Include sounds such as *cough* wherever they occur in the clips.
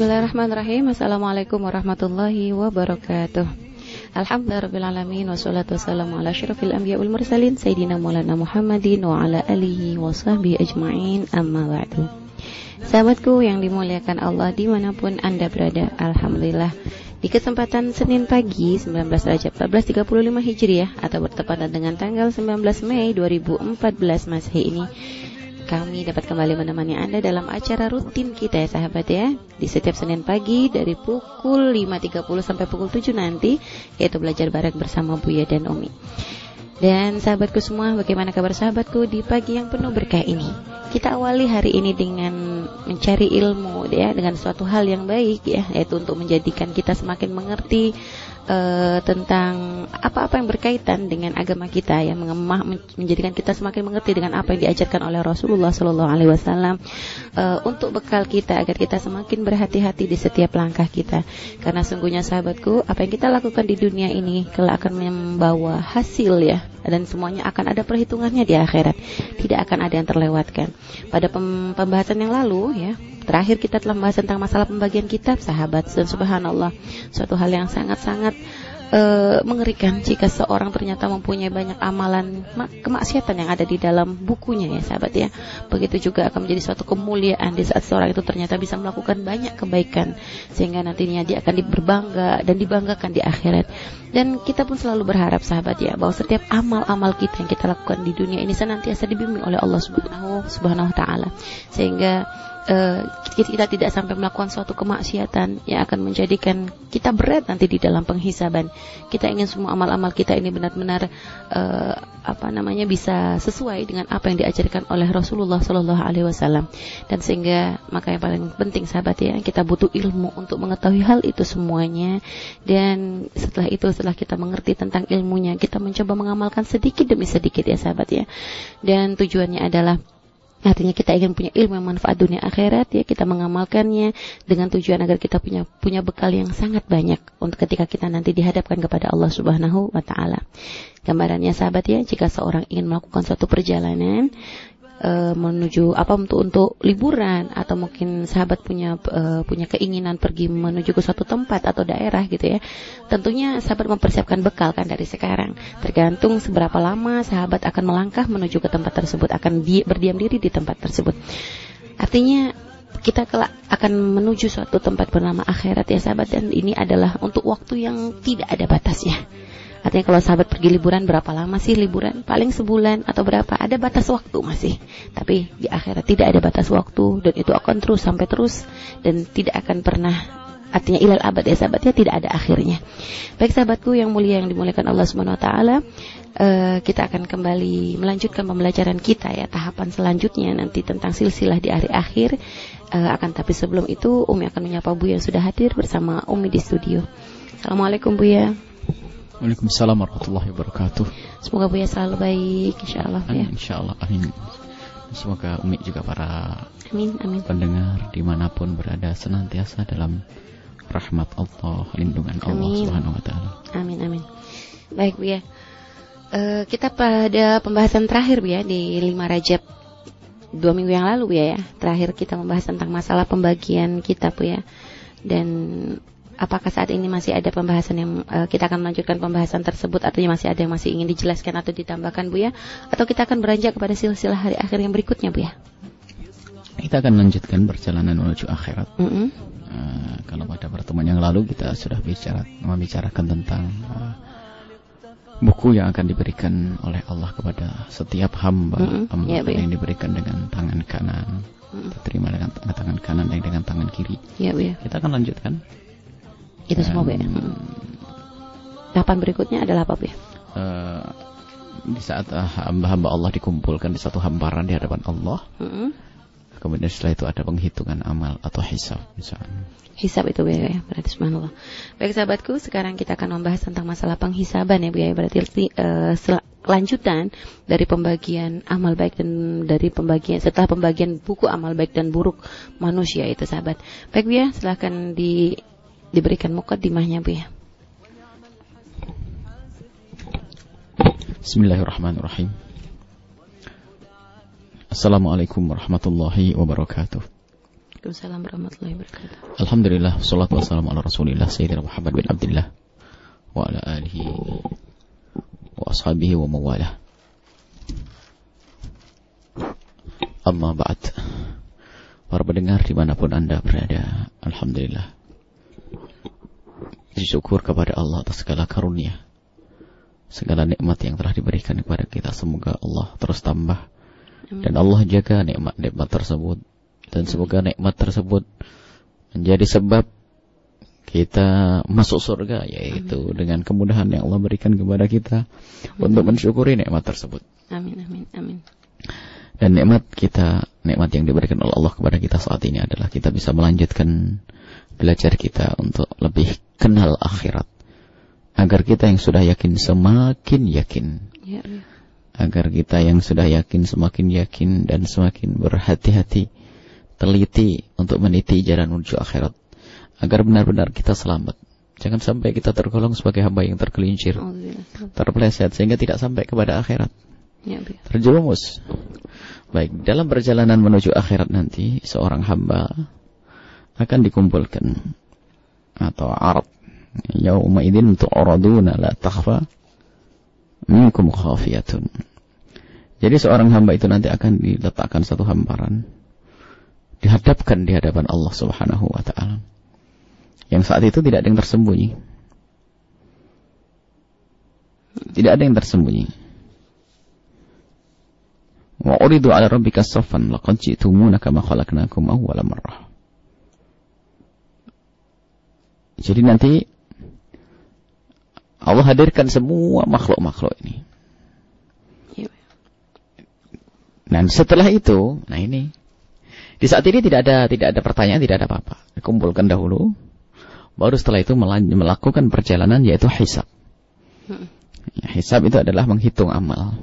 Bismillahirrahmanirrahim. Assalamualaikum warahmatullahi wabarakatuh. Alhamdulillahirrahmanirrahim. Wassalatu wassalamu ala syarafil anbiya wal mursalin Sayyidina maulana Muhammadin wa ala alihi wa sahbihi ajma'in amma ba'du Sahabatku yang dimuliakan Allah di mana pun Anda berada Alhamdulillah Di kesempatan Senin pagi 19 Rajab 1435 Hijriah Atau bertepatan dengan tanggal 19 Mei 2014 Masehi ini kami dapat kembali menemani Anda dalam acara rutin kita ya sahabat ya. Di setiap Senin pagi dari pukul 5.30 sampai pukul 7 nanti Yaitu belajar bareng bersama Buya dan Umi Dan sahabatku semua bagaimana kabar sahabatku di pagi yang penuh berkah ini? Kita awali hari ini dengan mencari ilmu ya Dengan suatu hal yang baik ya Yaitu untuk menjadikan kita semakin mengerti uh, tentang apa-apa yang berkaitan dengan agama kita yang mengemah menjadikan kita semakin mengerti dengan apa yang diajarkan oleh Rasulullah Shallallahu Alaihi Wasallam uh, untuk bekal kita agar kita semakin berhati-hati di setiap langkah kita. Karena sungguhnya sahabatku apa yang kita lakukan di dunia ini kelak akan membawa hasil ya dan semuanya akan ada perhitungannya di akhirat. Tidak akan ada yang terlewatkan. Pada pembahasan yang lalu ya Terakhir kita telah membahas tentang masalah pembagian kitab sahabat. Dan subhanallah suatu hal yang sangat-sangat uh, mengerikan jika seorang ternyata mempunyai banyak amalan kemaksiatan yang ada di dalam bukunya ya sahabat ya. Begitu juga akan menjadi suatu kemuliaan di saat seorang itu ternyata bisa melakukan banyak kebaikan sehingga nantinya dia akan berbangga dan dibanggakan di akhirat. Dan kita pun selalu berharap sahabat ya bahwa setiap amal-amal kita yang kita lakukan di dunia ini senantiasa dibimbing oleh Allah Subhanahu Subhanahu wa taala. Sehingga uh, kita tidak sampai melakukan suatu kemaksiatan yang akan menjadikan kita berat nanti di dalam penghisaban. Kita ingin semua amal-amal kita ini benar-benar uh, apa namanya bisa sesuai dengan apa yang diajarkan oleh Rasulullah Shallallahu Alaihi Wasallam. Dan sehingga maka yang paling penting sahabat ya kita butuh ilmu untuk mengetahui hal itu semuanya. Dan setelah itu setelah kita mengerti tentang ilmunya kita mencoba mengamalkan sedikit demi sedikit ya sahabat ya. Dan tujuannya adalah Artinya kita ingin punya ilmu yang manfaat dunia akhirat ya kita mengamalkannya dengan tujuan agar kita punya punya bekal yang sangat banyak untuk ketika kita nanti dihadapkan kepada Allah Subhanahu wa taala. Gambarannya sahabat ya, jika seorang ingin melakukan suatu perjalanan uh, menuju apa untuk untuk liburan atau mungkin sahabat punya uh, punya keinginan pergi menuju ke suatu tempat atau daerah gitu ya. Tentunya sahabat mempersiapkan bekal kan dari sekarang. Tergantung seberapa lama sahabat akan melangkah menuju ke tempat tersebut, akan di, berdiam diri di tempat tersebut. Artinya kita kelak akan menuju suatu tempat bernama akhirat ya sahabat dan ini adalah untuk waktu yang tidak ada batasnya. Artinya kalau sahabat pergi liburan berapa lama sih liburan? Paling sebulan atau berapa? Ada batas waktu masih. Tapi di akhirat tidak ada batas waktu dan itu akan terus sampai terus dan tidak akan pernah artinya ilal abad ya sahabatnya tidak ada akhirnya. Baik sahabatku yang mulia yang dimuliakan Allah Subhanahu wa taala, uh, kita akan kembali melanjutkan pembelajaran kita ya tahapan selanjutnya nanti tentang silsilah di hari akhir. Uh, akan tapi sebelum itu Umi akan menyapa Bu yang sudah hadir bersama Umi di studio. Assalamualaikum Bu ya. Waalaikumsalam warahmatullahi wabarakatuh. Semoga Buya selalu baik, insya Allah. Ya. Insya Allah, amin. Semoga Umi juga para amin, amin. pendengar di mana pun berada senantiasa dalam rahmat Allah, lindungan amin. Allah Subhanahu Wa Taala. Amin, amin. Baik Buya, uh, kita pada pembahasan terakhir Buya di lima Rajab dua minggu yang lalu ya, ya. Terakhir kita membahas tentang masalah pembagian kitab ya. Dan apakah saat ini masih ada pembahasan yang uh, kita akan melanjutkan pembahasan tersebut artinya masih ada yang masih ingin dijelaskan atau ditambahkan Bu ya atau kita akan beranjak kepada silsilah hari akhir yang berikutnya Bu ya kita akan melanjutkan perjalanan menuju akhirat mm -hmm. uh, kalau pada pertemuan yang lalu kita sudah bicara membicarakan tentang uh, buku yang akan diberikan oleh Allah kepada setiap hamba, mm -hmm. hamba yeah, ya. yang diberikan dengan tangan kanan terima dengan tangan kanan dan dengan tangan kiri. Ya, ya. Kita akan lanjutkan itu semua Bu ya. Tahapan berikutnya adalah apa Bu ya? Uh, di saat uh, hamba-hamba Allah dikumpulkan di satu hamparan di hadapan Allah. Mm -hmm. Kemudian setelah itu ada penghitungan amal atau hisab misalnya. Hisab itu Bu ya, berarti subhanallah. Baik sahabatku, sekarang kita akan membahas tentang masalah penghisaban ya Bu ya. Berarti uh, kelanjutan dari pembagian amal baik dan dari pembagian setelah pembagian buku amal baik dan buruk manusia itu sahabat. Baik Bu ya, silahkan di diberikan mukaddimahnya Bu ya. Waalaikumsalam warahmatullahi wabarakatuh. Alhamdulillah, salatu wassalamu ala rasulillah Sayyidina Muhammad bin Abdullah Wa ala alihi Wa ashabihi wa mawalah. Amma ba'd. Para pendengar di mana pun anda berada Alhamdulillah Syukur kepada Allah atas segala karunia Segala nikmat yang telah diberikan kepada kita Semoga Allah terus tambah Dan Allah jaga nikmat-nikmat tersebut Dan semoga nikmat tersebut Menjadi sebab kita masuk surga yaitu amin. dengan kemudahan yang Allah berikan kepada kita amin. untuk mensyukuri nikmat tersebut. Amin amin amin. Dan nikmat kita, nikmat yang diberikan oleh Allah kepada kita saat ini adalah kita bisa melanjutkan belajar kita untuk lebih kenal akhirat. Agar kita yang sudah yakin semakin yakin. Ya, ya. Agar kita yang sudah yakin semakin yakin dan semakin berhati-hati, teliti untuk meniti jalan menuju akhirat. Agar benar-benar kita selamat. Jangan sampai kita tergolong sebagai hamba yang tergelincir, terpeleset sehingga tidak sampai kepada akhirat. Ya, Terjerumus. Baik, dalam perjalanan menuju akhirat nanti, seorang hamba akan dikumpulkan atau arab yauma idzin tu'raduna la takhfa minkum khafiyatun. Jadi seorang hamba itu nanti akan diletakkan satu hamparan dihadapkan di hadapan Allah Subhanahu wa taala. Yang saat itu tidak ada yang tersembunyi. Tidak ada yang tersembunyi. Wa uridu ala rabbika saffan laqad ji'tumuna kama khalaqnakum awwala marrah. Jadi nanti Allah hadirkan semua makhluk-makhluk ini. Dan setelah itu, nah ini di saat ini tidak ada tidak ada pertanyaan, tidak ada apa-apa. Dikumpulkan dahulu, baru setelah itu melakukan perjalanan yaitu hisab. Hmm. Ya, hisab itu adalah menghitung amal.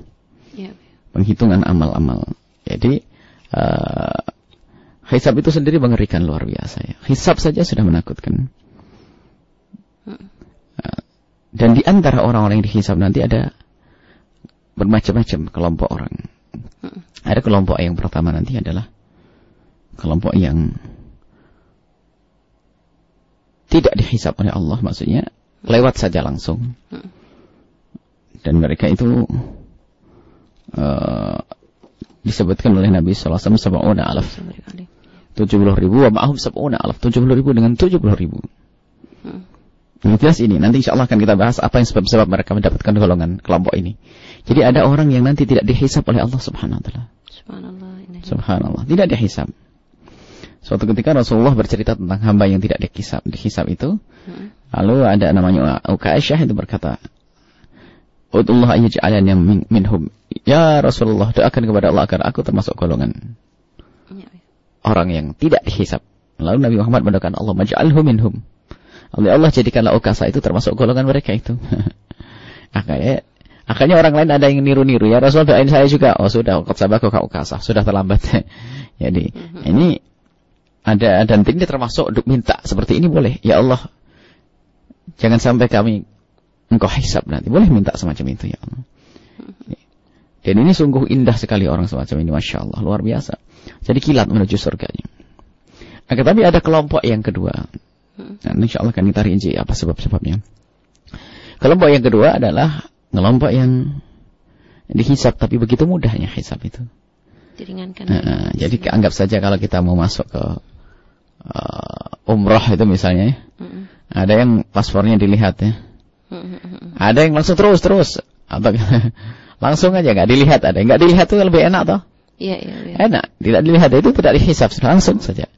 Penghitungan amal-amal. Jadi uh, hisab itu sendiri mengerikan luar biasa ya. Hisab saja sudah menakutkan. Uh, dan di antara orang-orang yang dihisab nanti ada bermacam-macam kelompok orang. Ada kelompok yang pertama nanti adalah kelompok yang tidak dihisap oleh Allah maksudnya lewat saja langsung. Dan mereka itu uh, disebutkan oleh Nabi SAW sab'una alaf. 70 ribu wa ma'ahum sab'una alaf. 70 ribu dengan 70 ribu. Yang jelas ini, nanti insya Allah akan kita bahas apa yang sebab-sebab mereka mendapatkan golongan kelompok ini. Jadi ada orang yang nanti tidak dihisap oleh Allah Subhanahu wa taala. Subhanallah. Subhanallah, tidak dihisap. Suatu ketika Rasulullah bercerita tentang hamba yang tidak dihisap, dihisap itu. Hmm. Lalu ada namanya Ukaisyah itu berkata, Udullah yang min, minhum. Ya Rasulullah, doakan kepada Allah agar aku termasuk golongan ya, ya. orang yang tidak dihisap. Lalu Nabi Muhammad mendoakan Allah maj'alhu minhum. Oleh Allah jadikanlah Ukasa itu termasuk golongan mereka itu. *laughs* akhirnya, akhirnya orang lain ada yang niru-niru. Ya Rasul doain saya juga. Oh sudah, kau sabar kau Ukasa. Sudah terlambat. *laughs* Jadi mhm. ini ada dan ini termasuk untuk minta seperti ini boleh. Ya Allah, jangan sampai kami engkau hisap nanti. Boleh minta semacam itu ya Allah. Dan ini sungguh indah sekali orang semacam ini, Masya Allah, luar biasa. Jadi kilat menuju surganya. Akan tapi ada kelompok yang kedua. Dan insya Allah akan kita rinci apa sebab-sebabnya. Kelompok yang kedua adalah kelompok yang dihisap, tapi begitu mudahnya hisap itu. Diringankan. Nah, jadi anggap saja kalau kita mau masuk ke uh, umroh itu misalnya, mm -mm. ada yang paspornya dilihat ya ada yang langsung terus terus atau *laughs* langsung aja nggak dilihat ada nggak dilihat itu lebih enak toh? Iya iya. Ya. Enak tidak dilihat itu tidak dihisap langsung saja.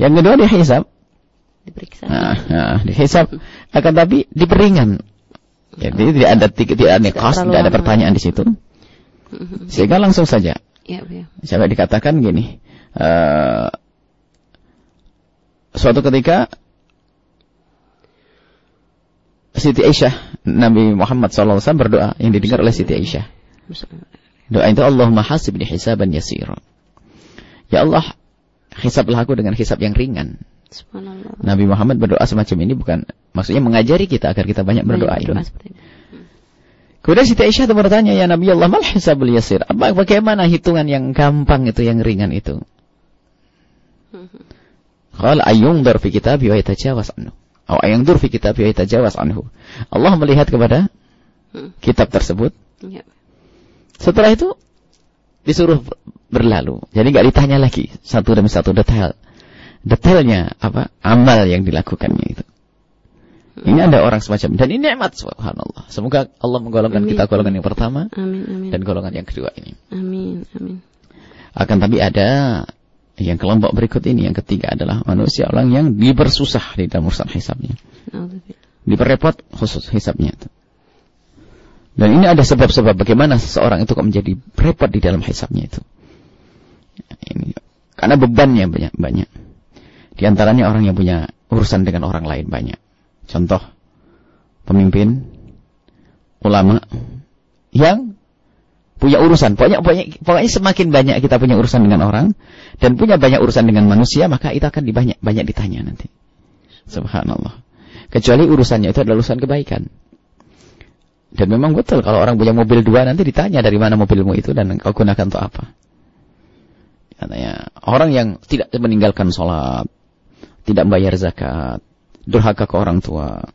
Yang kedua dihisap. Diperiksa. Nah, nah, dihisap akan tapi diperingan. Jadi oh. tidak ada tidak ada kos, tidak ada pertanyaan di situ. Sehingga langsung saja. Iya, iya. Sampai dikatakan gini, uh, suatu ketika Siti Aisyah, Nabi Muhammad SAW berdoa yang didengar oleh Siti Aisyah. Doa itu Allahumma hasibni hisaban yasira. Ya Allah, hisablah aku dengan hisab yang ringan. Nabi Muhammad berdoa semacam ini bukan maksudnya mengajari kita agar kita banyak berdoa ini. Kemudian Siti Aisyah itu bertanya, ya Nabi Allah, mal hisabul yasir? Apa, bagaimana hitungan yang gampang itu, yang ringan itu? Qala ayyungdar fi kitabi wa yatajawas anhu. Atau ayyungdur fi kitabi wa yatajawas anhu. Allah melihat kepada hmm. kitab tersebut. Ya. Setelah itu disuruh berlalu. Jadi nggak ditanya lagi satu demi satu detail. Detailnya apa? Amal yang dilakukannya itu. Ini ada orang semacam dan ini nikmat subhanallah. Semoga Allah menggolongkan amin. kita golongan yang pertama amin, amin. dan golongan yang kedua ini. Amin amin. Akan tapi ada yang kelompok berikut ini yang ketiga adalah manusia orang yang dipersusah di dalam urusan hisabnya. Diperrepot khusus hisabnya itu. Dan ini ada sebab-sebab bagaimana seseorang itu kok menjadi repot di dalam hisabnya itu. Ini karena bebannya banyak banyak. Di antaranya orang yang punya urusan dengan orang lain banyak. Contoh, pemimpin, ulama, yang punya urusan. Pokoknya, pokoknya, pokoknya semakin banyak kita punya urusan dengan orang, dan punya banyak urusan dengan manusia, maka itu akan dibanyak, banyak ditanya nanti. Subhanallah. Kecuali urusannya itu adalah urusan kebaikan. Dan memang betul kalau orang punya mobil dua nanti ditanya dari mana mobilmu itu dan kau gunakan untuk apa. Katanya orang yang tidak meninggalkan sholat, tidak bayar zakat, durhaka ke orang tua.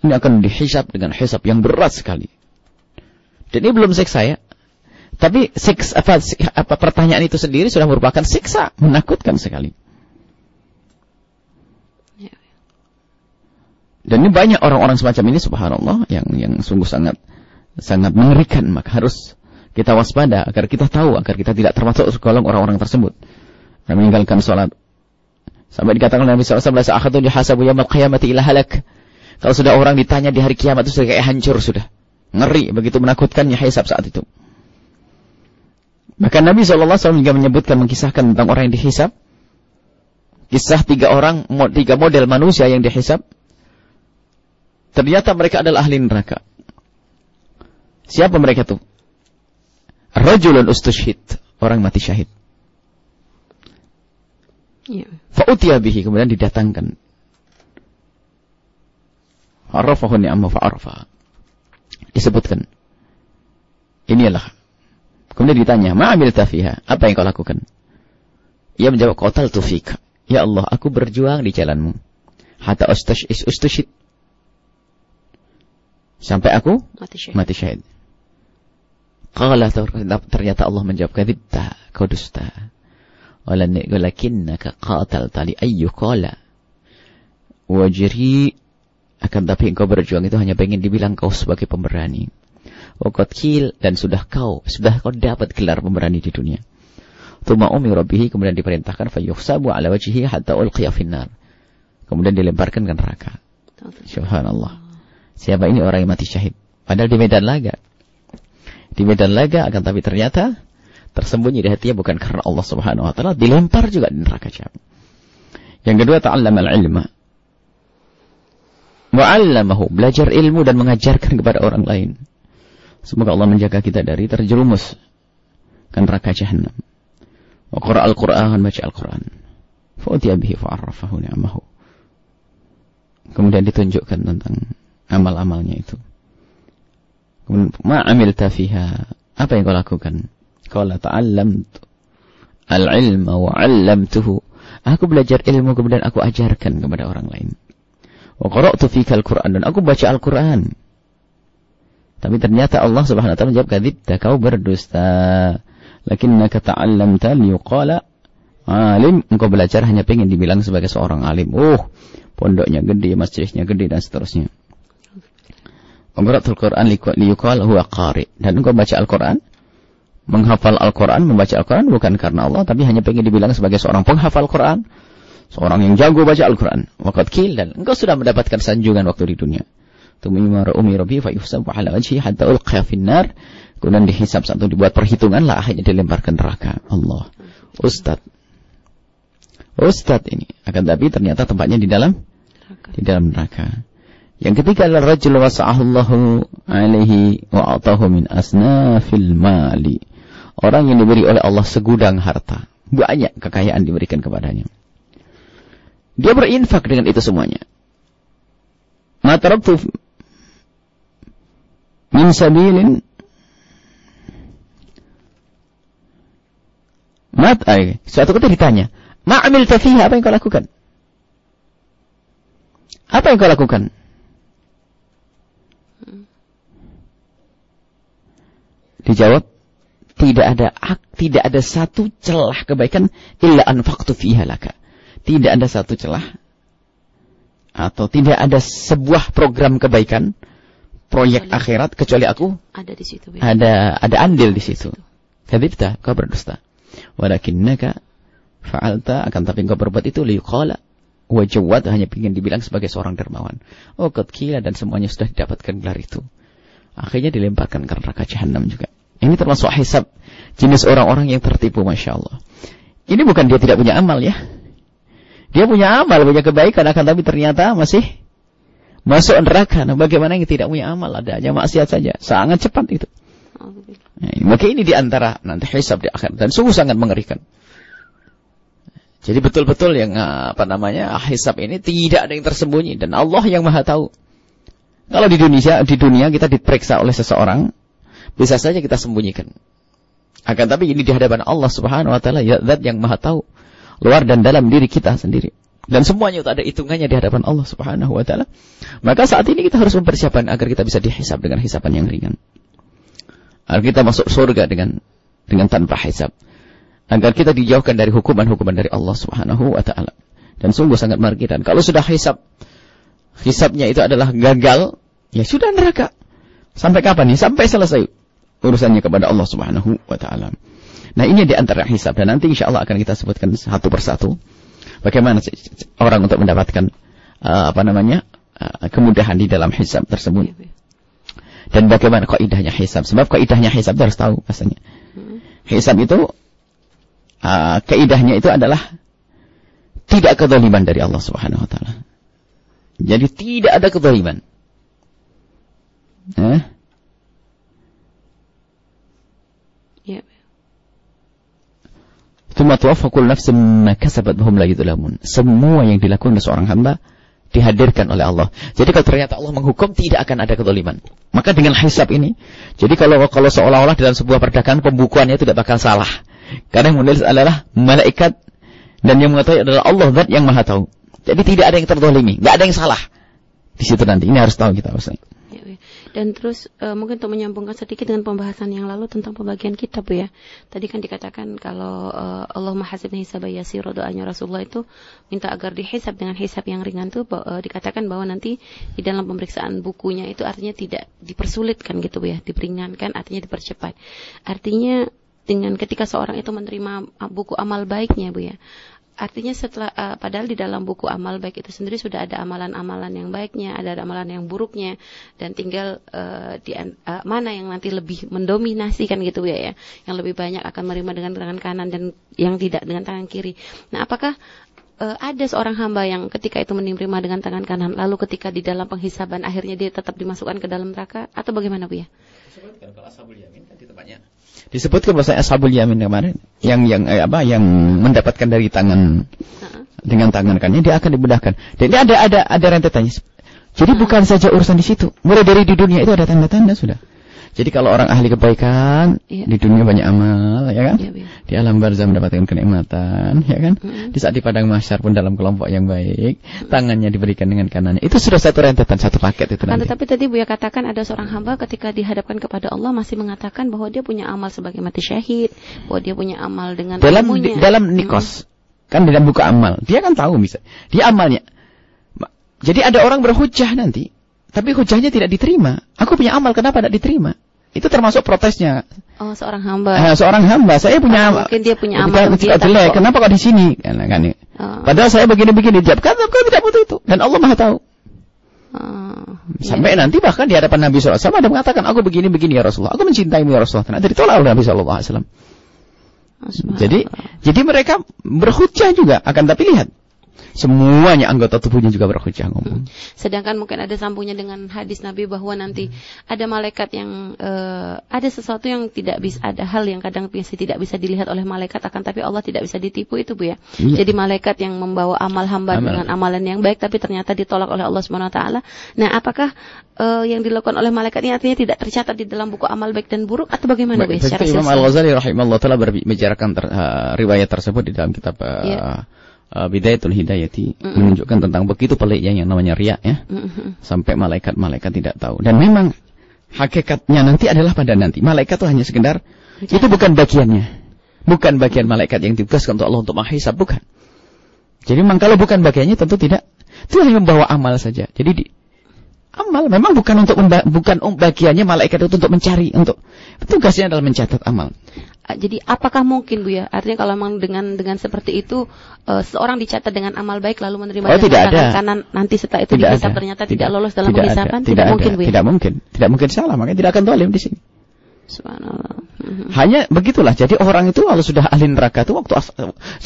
Ini akan dihisap dengan hisap yang berat sekali. Dan ini belum siksa ya. Tapi siksa, apa, apa pertanyaan itu sendiri sudah merupakan siksa, menakutkan sekali. Ya. Dan ini banyak orang-orang semacam ini subhanallah yang yang sungguh sangat sangat mengerikan maka harus kita waspada agar kita tahu agar kita tidak termasuk golong orang-orang tersebut. Dan meninggalkan sholat Sampai dikatakan Nabi SAW, Sa'akhatu dihasabu yamal qiyamati ila halak. Kalau sudah orang ditanya di hari kiamat itu sudah kayak hancur sudah. Ngeri, begitu menakutkannya hisab saat itu. Maka Nabi SAW juga menyebutkan, mengkisahkan tentang orang yang dihisab. Kisah tiga orang, tiga model manusia yang dihisab. Ternyata mereka adalah ahli neraka. Siapa mereka tuh? Rajulun ustushid. Orang mati syahid. Bihi kemudian didatangkan. Arafahu ni'amma fa'arafa. Disebutkan. Inilah. Kemudian ditanya, ma'amil tafiha. Apa yang kau lakukan? Ia menjawab, kotal tufika. Ya Allah, aku berjuang di jalanmu. Hatta ustashid. ustashid. Sampai aku mati syahid. Mati syahid. Qala ternyata Allah menjawab, kadibta, kau dusta walakinnaka qatalta li qala wajri akan tapi engkau berjuang itu hanya ingin dibilang kau sebagai pemberani kil dan sudah kau sudah kau dapat gelar pemberani di dunia Tuma umi rabbihi kemudian diperintahkan fayuhsabu ala wajhihi hatta ulqiya finnar. Kemudian dilemparkan ke neraka. Subhanallah. Siapa ini orang yang mati syahid? Padahal di medan laga. Di medan laga akan tapi ternyata tersembunyi di hatinya bukan karena Allah Subhanahu wa taala, dilempar juga di neraka jahanam. Yang kedua ta'allama al-ilma. Wa'allamahu, belajar ilmu dan mengajarkan kepada orang lain. Semoga Allah menjaga kita dari terjerumus ke neraka jahanam. Wa qara al-Qur'an, baca Al-Qur'an. Fa'utiya bihi fa'arrafahu ni'amahu. Kemudian ditunjukkan tentang amal-amalnya itu. Kemudian ma'amilta fiha. Apa yang kau lakukan? Qala ta'allamtu al-ilma wa 'allamtuhu. Aku belajar ilmu kemudian aku ajarkan kepada orang lain. Wa qara'tu fika al-Qur'an dan aku baca Al-Qur'an. Tapi ternyata Allah Subhanahu wa taala menjawab kadzibta kau berdusta. Lakinnaka ta'allamta liyuqala alim. Engkau belajar hanya pengen dibilang sebagai seorang alim. Oh, pondoknya gede, masjidnya gede dan seterusnya. Qira'atul Qur'an liyuqala huwa qari. Dan engkau baca Al-Qur'an menghafal Al-Quran, membaca Al-Quran bukan karena Allah, tapi hanya pengen dibilang sebagai seorang penghafal Quran, seorang yang jago baca Al-Quran. Wakat kil dan engkau sudah mendapatkan sanjungan waktu di dunia. Tumimara umi rabbi fa yuhsabu ala wajhi hatta ulqiya finnar. Kemudian dihisab satu dibuat perhitungan lah akhirnya dilemparkan neraka. Allah. Ustad. Ustad ini. Akan tapi ternyata tempatnya di dalam di dalam neraka. Yang ketiga adalah rajul wasa'ahullahu alaihi wa atahu min asnafil mali. Orang yang diberi oleh Allah segudang harta. Banyak kekayaan diberikan kepadanya. Dia berinfak dengan itu semuanya. Matarabtu min sabilin Mat, ay, suatu ketika ditanya, Ma'amil tafiha, apa yang kau lakukan? Apa yang kau lakukan? Dijawab, tidak ada tidak ada satu celah kebaikan illa anfaqtu fiha laka. Tidak ada satu celah atau tidak ada sebuah program kebaikan proyek kecuali, akhirat kecuali aku ada di situ. Ya. Ada ada andil di situ. Kadzibta, kau berdusta. Walakinnaka fa'alta akan tapi kau berbuat itu liqala wa jawad hanya ingin dibilang sebagai seorang dermawan. Oh, qad dan semuanya sudah didapatkan gelar itu. Akhirnya dilemparkan ke neraka jahanam juga. Ini termasuk hisab jenis orang-orang yang tertipu, Masya Allah. Ini bukan dia tidak punya amal ya. Dia punya amal, punya kebaikan, akan tapi ternyata masih masuk neraka. Nah, bagaimana yang tidak punya amal? Ada hanya maksiat saja. Sangat cepat itu. Nah, maka ini di antara nanti hisab di akhir. Dan sungguh sangat mengerikan. Jadi betul-betul yang apa namanya hisab ini tidak ada yang tersembunyi dan Allah yang maha tahu. Kalau di dunia di dunia kita diperiksa oleh seseorang, bisa saja kita sembunyikan. Akan tapi ini di hadapan Allah Subhanahu wa taala ya zat yang Maha tahu luar dan dalam diri kita sendiri. Dan semuanya itu ada hitungannya di hadapan Allah Subhanahu wa taala. Maka saat ini kita harus mempersiapkan agar kita bisa dihisab dengan hisaban yang ringan. Agar kita masuk surga dengan dengan tanpa hisab. Agar kita dijauhkan dari hukuman-hukuman dari Allah Subhanahu wa taala. Dan sungguh sangat merugikan. Kalau sudah hisab hisabnya itu adalah gagal, ya sudah neraka. Sampai kapan nih? Sampai selesai urusannya kepada Allah Subhanahu wa taala. Nah, ini di antara hisab dan nanti insya Allah akan kita sebutkan satu persatu bagaimana orang untuk mendapatkan uh, apa namanya? Uh, kemudahan di dalam hisab tersebut. Dan bagaimana kaidahnya hisab? Sebab kaidahnya hisab harus tahu pastinya. Hisab itu uh, kaidahnya itu adalah tidak kezaliman dari Allah Subhanahu wa taala. Jadi tidak ada kezaliman. Eh? Thumma tuwaffa kullu nafsin ma kasabat hum la. Semua yang dilakukan oleh seorang hamba dihadirkan oleh Allah. Jadi kalau ternyata Allah menghukum tidak akan ada kezaliman. Maka dengan hisab ini, jadi kalau kalau seolah-olah dalam sebuah perdagangan pembukuannya tidak bakal salah. Karena yang menulis adalah malaikat dan yang mengetahui adalah Allah yang maha tahu. Jadi tidak ada yang terzalimi, nggak ada yang salah. Di situ nanti ini harus tahu kita harusnya. Dan terus uh, mungkin untuk menyambungkan sedikit dengan pembahasan yang lalu tentang pembagian kitab ya. Tadi kan dikatakan kalau uh, Allah mahasibna hisab yasir doanya Rasulullah itu minta agar dihisab dengan hisab yang ringan tuh uh, dikatakan bahwa nanti di dalam pemeriksaan bukunya itu artinya tidak dipersulitkan gitu ya, diperingankan artinya dipercepat. Artinya dengan ketika seorang itu menerima buku amal baiknya Bu ya artinya setelah uh, padahal di dalam buku amal baik itu sendiri sudah ada amalan-amalan yang baiknya, ada amalan yang buruknya dan tinggal uh, di uh, mana yang nanti lebih mendominasi kan gitu ya ya, yang lebih banyak akan menerima dengan tangan kanan dan yang tidak dengan tangan kiri. Nah, apakah uh, ada seorang hamba yang ketika itu menerima dengan tangan kanan lalu ketika di dalam penghisaban akhirnya dia tetap dimasukkan ke dalam neraka atau bagaimana Bu ya? Disebutkan kalau ashabul yamin kan di tempatnya. Disebutkan bahasa ashabul yamin kemarin yang yang eh, apa yang mendapatkan dari tangan uh-huh. dengan tangan kanannya dia akan dimudahkan. Dan ini ada ada ada rentetannya. Jadi uh-huh. bukan saja urusan di situ. Mulai dari di dunia itu ada tanda-tanda sudah. Jadi kalau orang ahli kebaikan iya. di dunia banyak amal, ya kan? Iya, iya. Di alam barzah mendapatkan kenikmatan, ya kan? Mm-hmm. Di saat di padang mahsyar pun dalam kelompok yang baik, mm-hmm. tangannya diberikan dengan kanannya. Itu sudah satu rentetan, satu paket itu nanti. Tetapi tadi Buya katakan ada seorang hamba ketika dihadapkan kepada Allah masih mengatakan bahwa dia punya amal sebagai mati syahid, bahwa dia punya amal dengan dalam di, dalam nikos. Mm-hmm. Kan dalam buka amal, dia kan tahu bisa. Dia amalnya. Jadi ada orang berhujah nanti tapi hujahnya tidak diterima. Aku punya amal, kenapa tidak diterima? Itu termasuk protesnya. Oh, seorang hamba. Eh, seorang hamba. Saya punya oh, mungkin dia punya amal dia jelek. Kenapa kok di sini? Kan, kan, oh. Padahal saya begini-begini jawab. Kan kau tidak butuh itu. Dan Allah Maha tahu. Oh, Sampai iya. nanti bahkan di hadapan Nabi SAW ada mengatakan aku begini-begini ya Rasulullah. Aku mencintaimu ya Rasulullah. Ternyata ditolak oleh Nabi SAW. Jadi, jadi mereka berhujah juga. Akan tapi lihat Semuanya anggota tubuhnya juga berhujah ngomong. Hmm. Sedangkan mungkin ada sambungnya dengan hadis Nabi bahwa nanti hmm. ada malaikat yang uh, ada sesuatu yang tidak bisa ada hal yang kadang biasa tidak bisa dilihat oleh malaikat akan tapi Allah tidak bisa ditipu itu Bu ya. Iya. Jadi malaikat yang membawa amal hamba amal. dengan amalan yang baik tapi ternyata ditolak oleh Allah Subhanahu wa taala. Nah, apakah uh, yang dilakukan oleh malaikat ini artinya tidak tercatat di dalam buku amal baik dan buruk atau bagaimana Bu? Secara Imam Al-Ghazali rahimahullah taala telah membicarakan ter, uh, riwayat tersebut di dalam kitab uh, yeah uh, Bidayatul Hidayati mm -hmm. menunjukkan tentang begitu peliknya yang namanya riak ya. Mm -hmm. Sampai malaikat-malaikat tidak tahu. Dan memang hakikatnya nanti adalah pada nanti. Malaikat itu hanya sekedar itu bukan bagiannya. Bukan bagian malaikat yang ditugaskan untuk Allah untuk menghisap, bukan. Jadi memang kalau bukan bagiannya tentu tidak. Itu hanya membawa amal saja. Jadi di, amal memang bukan untuk bukan bagiannya malaikat itu untuk mencari untuk tugasnya adalah mencatat amal. Ah, jadi apakah mungkin Bu ya? Artinya kalau memang dengan dengan seperti itu uh, seorang dicatat dengan amal baik lalu menerima oh, tidak ada. karena nanti setelah itu tidak dihisap ternyata tidak, tidak lolos dalam penghisapan tidak, tidak, tidak mungkin Bu ya? Tidak mungkin. Tidak mungkin salah makanya tidak akan dolim di sini. Subhanallah. Mhm. Hanya begitulah. Jadi orang itu kalau sudah ahli neraka itu waktu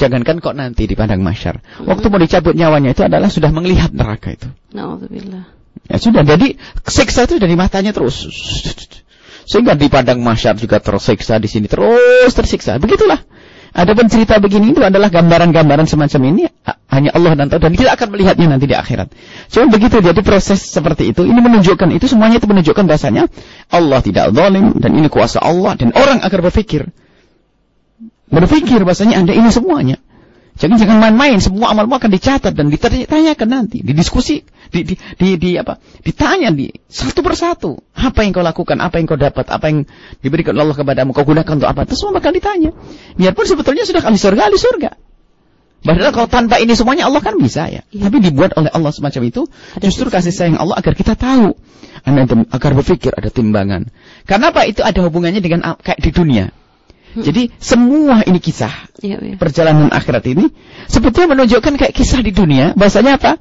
jangankan kok nanti di padang mahsyar. Hmm. Waktu mau dicabut nyawanya itu adalah sudah melihat neraka itu. Nauzubillah. Ya sudah. Jadi siksa itu dari matanya terus. Sehingga di padang masyar juga tersiksa, di sini terus tersiksa. Begitulah. Adapun cerita begini itu adalah gambaran-gambaran semacam ini hanya Allah dan tahu dan tidak akan melihatnya nanti di akhirat. Cuma begitu jadi proses seperti itu ini menunjukkan itu semuanya itu menunjukkan bahasanya Allah tidak zalim dan ini kuasa Allah dan orang akan berpikir berpikir bahasanya Anda ini semuanya. Jangan jangan main-main, semua amalmu akan dicatat dan ditanyakan nanti, didiskusi, di, di, di, di apa? Ditanya di satu persatu, apa yang kau lakukan, apa yang kau dapat, apa yang diberikan Allah kepadamu, kau gunakan untuk apa? Itu semua bakal ditanya. Biarpun sebetulnya sudah kali surga, ahli surga. Padahal kalau tanpa ini semuanya Allah kan bisa ya. ya. Tapi dibuat oleh Allah semacam itu, ada justru kasih sayang Allah agar kita tahu, agar berpikir ada timbangan. Karena apa? Itu ada hubungannya dengan kayak di dunia. Jadi semua ini kisah ya, ya. perjalanan akhirat ini sebetulnya menunjukkan kayak kisah di dunia. Bahasanya apa?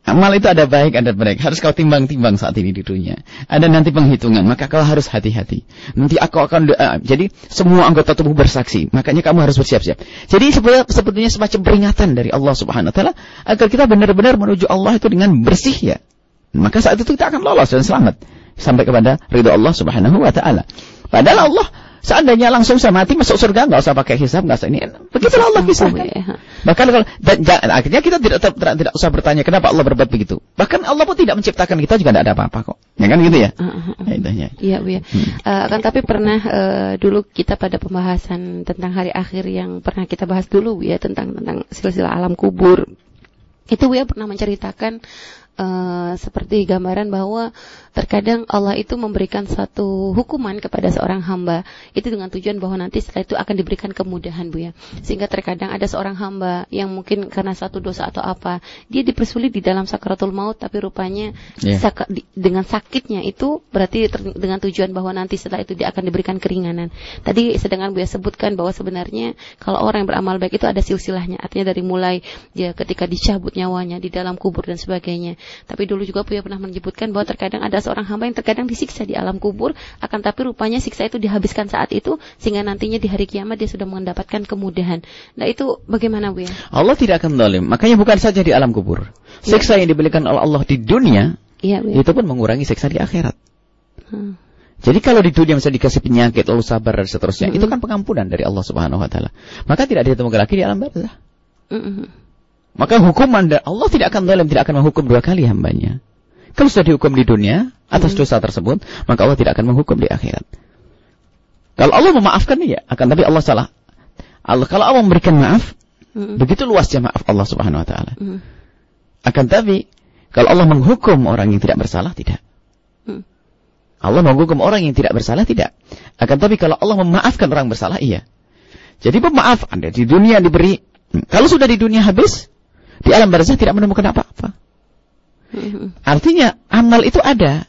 Amal itu ada baik, ada baik. Harus kau timbang-timbang saat ini di dunia. Ada nanti penghitungan, maka kau harus hati-hati. Nanti aku akan doa. Jadi semua anggota tubuh bersaksi. Makanya kamu harus bersiap-siap. Jadi sebetulnya semacam peringatan dari Allah Subhanahu wa taala agar kita benar-benar menuju Allah itu dengan bersih ya. Maka saat itu kita akan lolos dan selamat sampai kepada ridho Allah Subhanahu wa taala. Padahal Allah Seandainya langsung saya mati masuk surga nggak usah pakai hisab nggak usah ini. Begitulah Allah kisahkan. Ya. Bahkan kalau dan, dan, akhirnya kita tidak, tidak tidak usah bertanya kenapa Allah berbuat begitu. Bahkan Allah pun tidak menciptakan kita juga tidak ada apa-apa kok. Ya kan gitu ya? Iya bu ya. Hmm. Uh, kan tapi pernah uh, dulu kita pada pembahasan tentang hari akhir yang pernah kita bahas dulu ya tentang tentang silsilah alam kubur. Itu ya pernah menceritakan uh, seperti gambaran bahwa terkadang Allah itu memberikan satu hukuman kepada seorang hamba itu dengan tujuan bahwa nanti setelah itu akan diberikan kemudahan Bu ya. Sehingga terkadang ada seorang hamba yang mungkin karena satu dosa atau apa, dia dipersulit di dalam sakaratul maut tapi rupanya yeah. sak di, dengan sakitnya itu berarti ter, dengan tujuan bahwa nanti setelah itu dia akan diberikan keringanan. Tadi sedangkan Bu ya sebutkan bahwa sebenarnya kalau orang yang beramal baik itu ada silsilahnya, artinya dari mulai dia ketika dicabut nyawanya di dalam kubur dan sebagainya. Tapi dulu juga Bu ya pernah menyebutkan bahwa terkadang ada seorang hamba yang terkadang disiksa di alam kubur, akan tapi rupanya siksa itu dihabiskan saat itu, sehingga nantinya di hari kiamat dia sudah mendapatkan kemudahan. Nah itu bagaimana Bu ya? Allah tidak akan zalim. Makanya bukan saja di alam kubur. Ya. Siksa yang diberikan oleh Allah di dunia, ya, ya. itu pun mengurangi siksa di akhirat. Hmm. Jadi kalau di dunia misalnya dikasih penyakit lalu sabar dan seterusnya, -hmm. itu kan pengampunan dari Allah Subhanahu wa taala. Maka tidak ditemukan lagi di alam barzah. -hmm. Maka hukuman Allah tidak akan zalim, tidak akan menghukum dua kali hambanya. Kalau sudah dihukum di dunia atas hmm. dosa tersebut, maka Allah tidak akan menghukum di akhirat. Kalau Allah memaafkan ya, akan tapi Allah salah. Allah kalau Allah memberikan maaf, hmm. begitu luasnya maaf Allah Subhanahu wa taala. Hmm. Akan tapi kalau Allah menghukum orang yang tidak bersalah tidak. Allah menghukum orang yang tidak bersalah tidak. Akan tapi kalau Allah memaafkan orang bersalah iya. Jadi pemaaf Anda di dunia diberi kalau sudah di dunia habis, di alam barzah tidak menemukan apa-apa. *laughs* Artinya amal itu ada.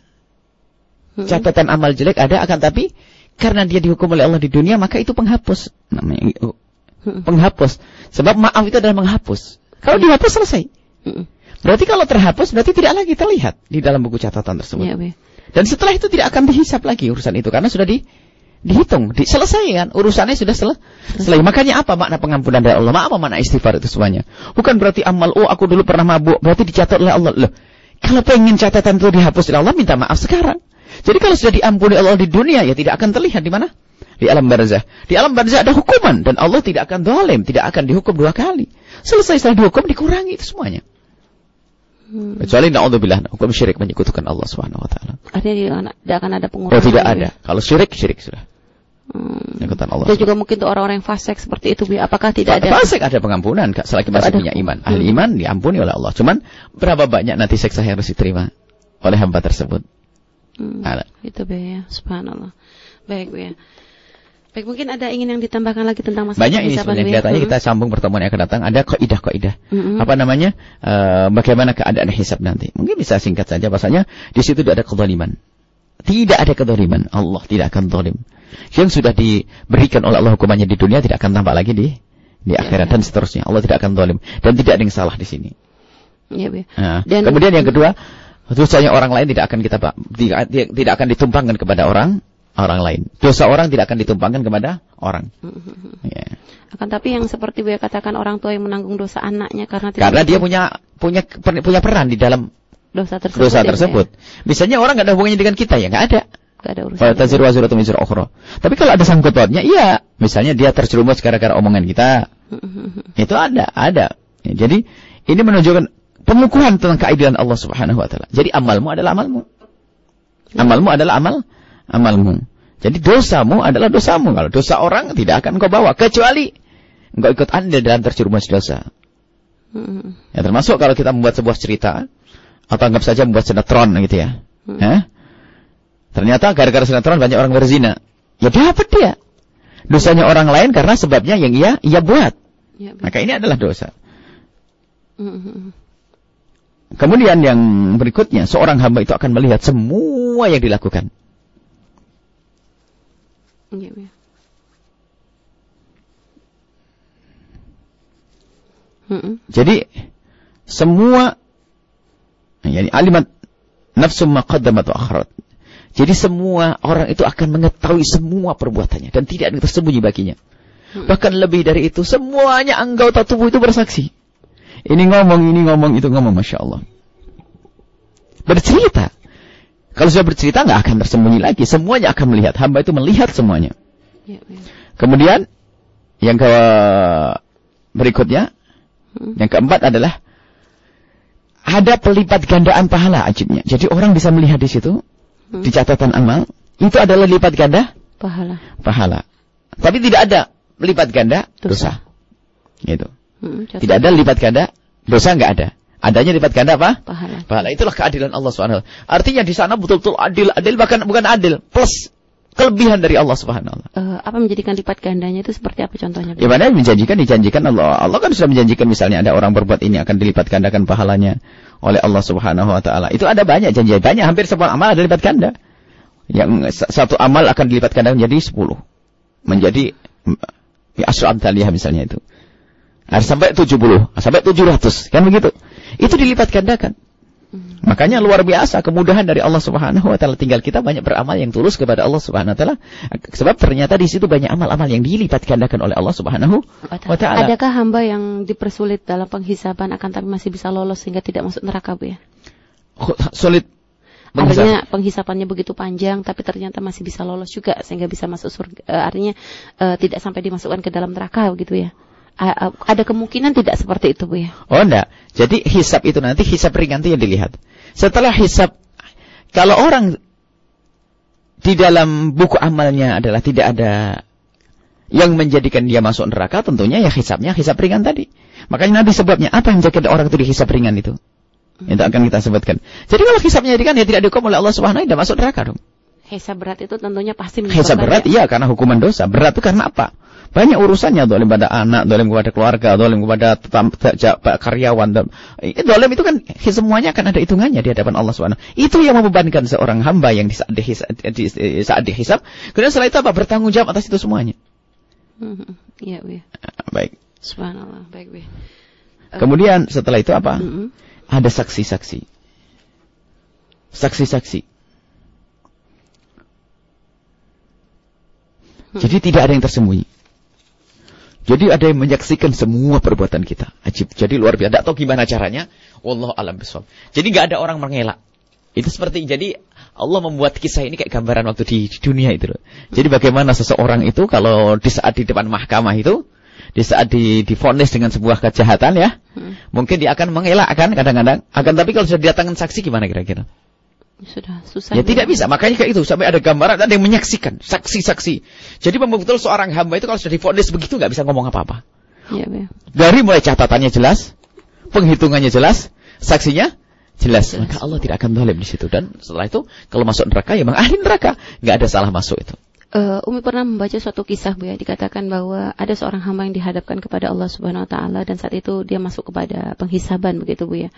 Catatan amal jelek ada akan tapi karena dia dihukum oleh Allah di dunia maka itu penghapus namanya *laughs* penghapus. Sebab maaf itu adalah menghapus. Kalau dihapus selesai. Berarti kalau terhapus berarti tidak lagi terlihat di dalam buku catatan tersebut. Ya, Dan setelah itu tidak akan dihisap lagi urusan itu karena sudah di dihitung, diselesaikan, urusannya sudah sel selesai. Makanya apa makna pengampunan dari Allah? Apa makna istighfar itu semuanya? Bukan berarti amal, oh aku dulu pernah mabuk, berarti dicatat oleh Allah. Loh, kalau pengen catatan itu dihapus oleh Allah, minta maaf sekarang. Jadi kalau sudah diampuni Allah di dunia, ya tidak akan terlihat di mana? Di alam barzah. Di alam barzah ada hukuman. Dan Allah tidak akan dolim, tidak akan dihukum dua kali. Selesai setelah dihukum, dikurangi itu semuanya. Hmm. Kecuali na'udzubillah, hukum syirik menyekutukan Allah Subhanahu wa taala. Artinya tidak akan ada pengurangan. Oh, tidak ada. Kalau syirik, syirik sudah. Hmm. Allah. Dan juga mungkin untuk orang-orang yang fasik seperti itu, apakah tidak ada? Fasik ada pengampunan, selagi masih ada. punya iman. Ahli hmm. iman diampuni oleh Allah. Cuman berapa banyak nanti seksa yang harus diterima oleh hamba tersebut? Hmm. Ada. Itu ya, subhanallah. Baik, ya. Baik, mungkin ada ingin yang ditambahkan lagi tentang masalah Banyak ini sebenarnya kelihatannya hmm. kita sambung pertemuan yang akan datang. Ada kaidah-kaidah. Hmm. Apa namanya? Uh, bagaimana keadaan hisab nanti? Mungkin bisa singkat saja bahasanya di situ ada kezaliman. Tidak ada kezaliman. Allah tidak akan zalim yang sudah diberikan oleh Allah hukumannya di dunia tidak akan tampak lagi di di ya, akhirat ya, dan seterusnya. Allah tidak akan zalim dan tidak ada yang salah di sini. Ya, nah, dan kemudian yang kedua, dosanya orang lain tidak akan kita tidak, tidak akan ditumpangkan kepada orang orang lain. Dosa orang tidak akan ditumpangkan kepada orang. ya. Akan tapi yang seperti Buya katakan orang tua yang menanggung dosa anaknya karena tidak karena dia punya punya punya peran di dalam dosa tersebut. Dosa ya, tersebut. Ya. Misalnya orang nggak ada hubungannya dengan kita ya nggak ada. Gak ada urusan. Tazir waziratun wizra ukhra. Tapi kalau ada sangkut pautnya, iya. Misalnya dia terjerumus gara-gara omongan kita. *laughs* itu ada, ada. Ya, jadi ini menunjukkan pengukuhan tentang keadilan Allah Subhanahu wa taala. Jadi amalmu adalah amalmu. Amalmu adalah amal amalmu. Jadi dosamu adalah dosamu. Kalau dosa orang tidak akan kau bawa kecuali engkau ikut andil dalam terjerumus dosa. Ya termasuk kalau kita membuat sebuah cerita atau anggap saja membuat sinetron gitu ya. Hmm. Ternyata gara-gara sinetron banyak orang berzina. Ya dapat dia. Dosanya orang lain karena sebabnya yang ia ia buat. Ya, Maka ini adalah dosa. Mm-hmm. Kemudian yang berikutnya, seorang hamba itu akan melihat semua yang dilakukan. Ya, ya. Jadi semua yani alimat nafsu maqaddamat wa akhirat. Jadi semua orang itu akan mengetahui semua perbuatannya dan tidak ada yang tersembunyi baginya. Hmm. Bahkan lebih dari itu, semuanya anggota tubuh itu bersaksi. Ini ngomong, ini ngomong, itu ngomong, masya Allah. Bercerita. Kalau sudah bercerita nggak akan tersembunyi lagi. Semuanya akan melihat. Hamba itu melihat semuanya. Ya, ya. Kemudian yang ke berikutnya, hmm. yang keempat adalah ada pelipat gandaan pahala ajibnya. Jadi orang bisa melihat di situ di catatan amal itu adalah lipat ganda pahala. Pahala. Tapi tidak ada lipat ganda dosa. dosa. Gitu. Hmm, tidak ada lipat ganda dosa enggak ada. Adanya lipat ganda apa? Pahala. Pahala itulah keadilan Allah Subhanahu Artinya di sana betul-betul adil, adil bahkan bukan adil, plus kelebihan dari Allah Subhanahu uh, apa menjadikan lipat gandanya itu seperti apa contohnya? Ya mana menjanjikan dijanjikan Allah. Allah kan sudah menjanjikan misalnya ada orang berbuat ini akan dilipat gandakan pahalanya oleh Allah Subhanahu wa taala. Itu ada banyak janji, banyak hampir semua amal ada lipat ganda. Yang satu amal akan dilipat ganda menjadi sepuluh. Menjadi ya amtaliyah misalnya itu. Ada sampai tujuh puluh, sampai tujuh ratus, kan begitu. Itu dilipat gandakan. Makanya luar biasa kemudahan dari Allah Subhanahu wa taala. Tinggal kita banyak beramal yang tulus kepada Allah Subhanahu wa taala. Sebab ternyata di situ banyak amal-amal yang dilipat gandakan oleh Allah Subhanahu wa taala. Adakah hamba yang dipersulit dalam penghisaban akan tapi masih bisa lolos sehingga tidak masuk neraka, Bu ya? Sulit Artinya penghisapannya begitu panjang tapi ternyata masih bisa lolos juga sehingga bisa masuk surga. Uh, artinya uh, tidak sampai dimasukkan ke dalam neraka begitu ya ada kemungkinan tidak seperti itu Bu ya? Oh enggak. Jadi hisap itu nanti hisap ringan itu yang dilihat. Setelah hisap, kalau orang di dalam buku amalnya adalah tidak ada yang menjadikan dia masuk neraka, tentunya ya hisapnya hisap ringan tadi. Makanya nanti sebabnya apa yang menjadikan orang itu dihisap ringan itu? Itu akan kita sebutkan. Jadi kalau hisapnya ringan ya tidak dihukum oleh Allah Subhanahu wa taala masuk neraka dong. Hisap berat itu tentunya pasti Hisap berat iya karena hukuman dosa. Berat itu karena apa? Banyak urusannya dolim pada anak, dolim kepada keluarga, dolim kepada karyawan. Dolim itu kan semuanya akan ada hitungannya di hadapan Allah SWT. Itu yang membebankan seorang hamba yang di saat dihisap. Di, saat dihisap. Kemudian setelah itu apa? Bertanggung jawab atas itu semuanya. Mm-hmm. Iya, mm Baik. Subhanallah, baik, Uh, Kemudian setelah itu apa? Mm -hmm. Ada saksi-saksi. Saksi-saksi. Hmm. Jadi tidak ada yang tersembunyi. Jadi ada yang menyaksikan semua perbuatan kita. Ajib. Jadi luar biasa. Tidak tahu gimana caranya. Wallah alam bisawab. Jadi nggak ada orang mengelak. Itu seperti jadi Allah membuat kisah ini kayak gambaran waktu di, di dunia itu loh. Jadi bagaimana seseorang itu kalau di saat di depan mahkamah itu, di saat di difonis dengan sebuah kejahatan ya, hmm. mungkin dia akan mengelak kan kadang-kadang. Akan tapi kalau sudah didatangkan saksi gimana kira-kira? Sudah susah. Ya, ya tidak bisa. Makanya kayak itu sampai ada gambaran ada yang menyaksikan, saksi-saksi. Jadi memang betul seorang hamba itu kalau sudah difonis begitu nggak bisa ngomong apa-apa. Ya, ya. Dari mulai catatannya jelas, penghitungannya jelas, saksinya jelas. jelas. Maka Allah tidak akan zalim di situ. Dan setelah itu kalau masuk neraka ya memang ahli neraka, nggak ada salah masuk itu. Uh, Umi pernah membaca suatu kisah Bu ya dikatakan bahwa ada seorang hamba yang dihadapkan kepada Allah Subhanahu wa taala dan saat itu dia masuk kepada penghisaban begitu Bu ya.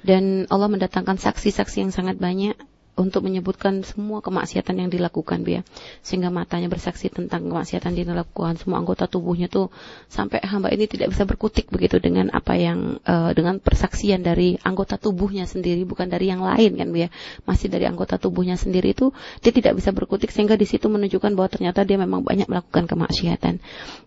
Dan Allah mendatangkan saksi-saksi yang sangat banyak untuk menyebutkan semua kemaksiatan yang dilakukan dia sehingga matanya bersaksi tentang kemaksiatan yang dilakukan semua anggota tubuhnya tuh sampai hamba ini tidak bisa berkutik begitu dengan apa yang uh, dengan persaksian dari anggota tubuhnya sendiri bukan dari yang lain kan dia masih dari anggota tubuhnya sendiri itu dia tidak bisa berkutik sehingga di situ menunjukkan bahwa ternyata dia memang banyak melakukan kemaksiatan.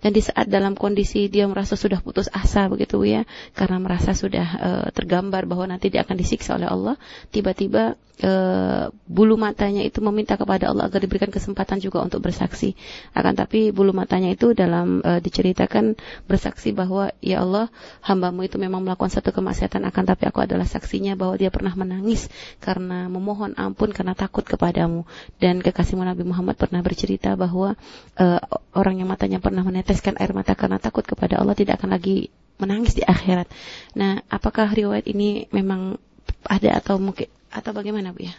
Dan di saat dalam kondisi dia merasa sudah putus asa begitu ya karena merasa sudah uh, tergambar bahwa nanti dia akan disiksa oleh Allah tiba-tiba uh, bulu matanya itu meminta kepada Allah agar diberikan kesempatan juga untuk bersaksi. Akan tapi bulu matanya itu dalam uh, diceritakan bersaksi bahwa ya Allah, hambamu itu memang melakukan satu kemaksiatan akan tapi aku adalah saksinya bahwa dia pernah menangis karena memohon ampun karena takut kepadamu. Dan kekasihmu Nabi Muhammad pernah bercerita bahwa uh, orang yang matanya pernah meneteskan air mata karena takut kepada Allah tidak akan lagi menangis di akhirat. Nah, apakah riwayat ini memang ada atau mungkin atau bagaimana Bu ya?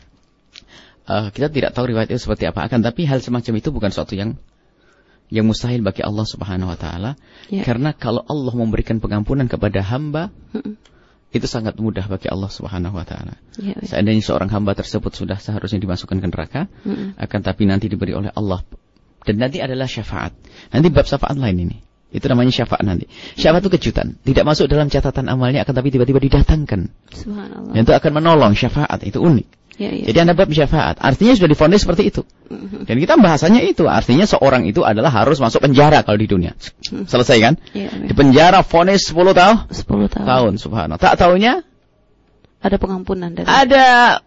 Uh, kita tidak tahu riwayat itu seperti apa akan tapi hal semacam itu bukan suatu yang yang mustahil bagi Allah Subhanahu wa taala ya. karena kalau Allah memberikan pengampunan kepada hamba mm itu sangat mudah bagi Allah Subhanahu wa taala. Ya, ya. Seandainya seorang hamba tersebut sudah seharusnya dimasukkan ke neraka mm akan tapi nanti diberi oleh Allah dan nanti adalah syafaat. Nanti bab syafaat lain ini. Itu namanya syafaat nanti. Syafaat itu kejutan. Tidak masuk dalam catatan amalnya akan tapi tiba-tiba didatangkan. Subhanallah. Itu akan menolong syafaat. Itu unik. Ya, ya. Jadi anda bab syafaat. Artinya sudah difonis seperti itu. Mm-hmm. Dan kita bahasanya itu. Artinya seorang itu adalah harus masuk penjara kalau di dunia. Mm-hmm. Selesai kan? Ya, ya. Di penjara fonis 10 tahun? 10 tahun. Tahun, subhanallah. Tak tahunya? Ada pengampunan dari Ada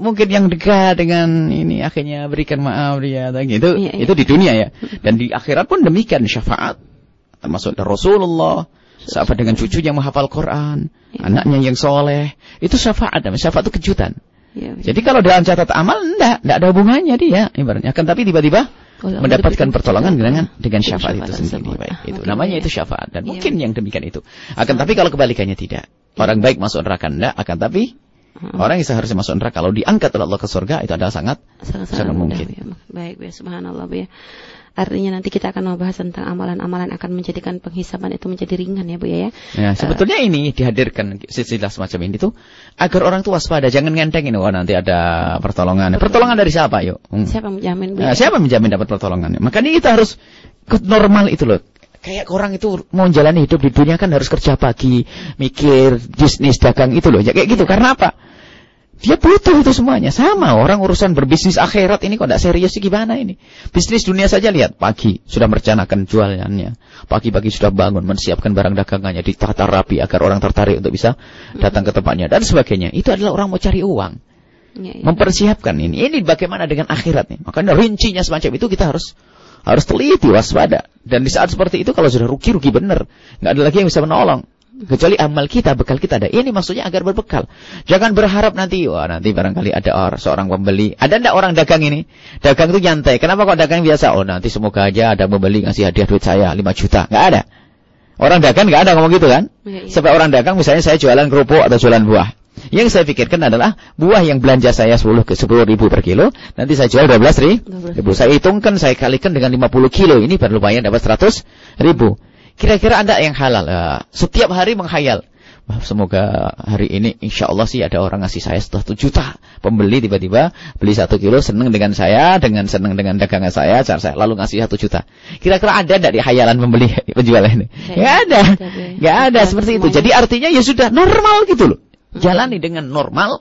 mungkin yang dekat dengan ini akhirnya berikan maaf dia gitu ya, ya. itu di dunia ya dan di akhirat pun demikian syafaat termasuk Rasulullah, sahabat dengan cucunya menghafal Quran, ya. anaknya yang soleh, itu syafaat, syafaat itu kejutan. Ya, ya. Jadi kalau dalam catat amal, enggak, enggak ada hubungannya dia, ibaratnya. Akan tapi tiba-tiba mendapatkan pertolongan dengan dengan syafaat, itu sendiri. Baik, itu okay, namanya ya. itu syafaat dan ya. mungkin yang demikian itu. Akan tapi kalau kebalikannya tidak, orang baik masuk neraka enggak, akan tapi Hmm. Orang yang seharusnya masuk neraka kalau diangkat oleh Allah ke surga itu adalah sangat sangat, sangat mungkin. Ya. Baik, ya, subhanallah ya. Artinya nanti kita akan membahas tentang amalan-amalan akan menjadikan penghisaban itu menjadi ringan ya Bu ya. Ya, sebetulnya uh, ini dihadirkan silsilah semacam ini tuh agar orang tua waspada, jangan ngenteng ini wah nanti ada pertolongan. Pertolongan dari siapa yuk? Hmm. Siapa menjamin Bu? Nah, siapa menjamin dapat pertolongan? Makanya kita harus normal itu loh kayak orang itu mau jalani hidup di dunia kan harus kerja pagi, mikir bisnis dagang itu loh. Ya kayak gitu. Karena apa? Dia butuh itu semuanya. Sama orang urusan berbisnis akhirat ini kok tidak serius sih gimana ini. Bisnis dunia saja lihat pagi sudah merencanakan jualannya. Pagi-pagi sudah bangun menyiapkan barang dagangannya ditata rapi agar orang tertarik untuk bisa datang ke tempatnya dan sebagainya. Itu adalah orang mau cari uang. Ya, ya. Mempersiapkan ini. Ini bagaimana dengan akhirat nih. Makanya rincinya semacam itu kita harus harus teliti waspada. Dan di saat seperti itu kalau sudah rugi-rugi benar. Nggak ada lagi yang bisa menolong. Kecuali amal kita, bekal kita ada. Ini maksudnya agar berbekal. Jangan berharap nanti, wah nanti barangkali ada orang, seorang pembeli. Ada enggak orang dagang ini? Dagang itu nyantai. Kenapa kok dagang biasa? Oh nanti semoga aja ada pembeli ngasih hadiah duit saya 5 juta. Enggak ada. Orang dagang enggak ada ngomong gitu kan? Ya, ya. Sampai orang dagang misalnya saya jualan kerupuk atau jualan buah. Yang saya pikirkan adalah buah yang belanja saya 10 ke 10 ribu per kilo, nanti saya jual 12 ribu. Saya hitungkan, saya kalikan dengan 50 kilo, ini baru lumayan dapat 100 ribu. Kira-kira ada yang halal. Uh, setiap hari menghayal. Semoga hari ini insya Allah sih ada orang ngasih saya satu juta. Pembeli tiba-tiba beli satu kilo seneng dengan saya, dengan seneng dengan dagangan saya, cara saya lalu ngasih satu juta. Kira-kira ada tidak di hayalan pembeli *laughs* penjual ini? Gak ada. Gak ada seperti itu. Jadi artinya ya sudah normal gitu loh. Jalani dengan normal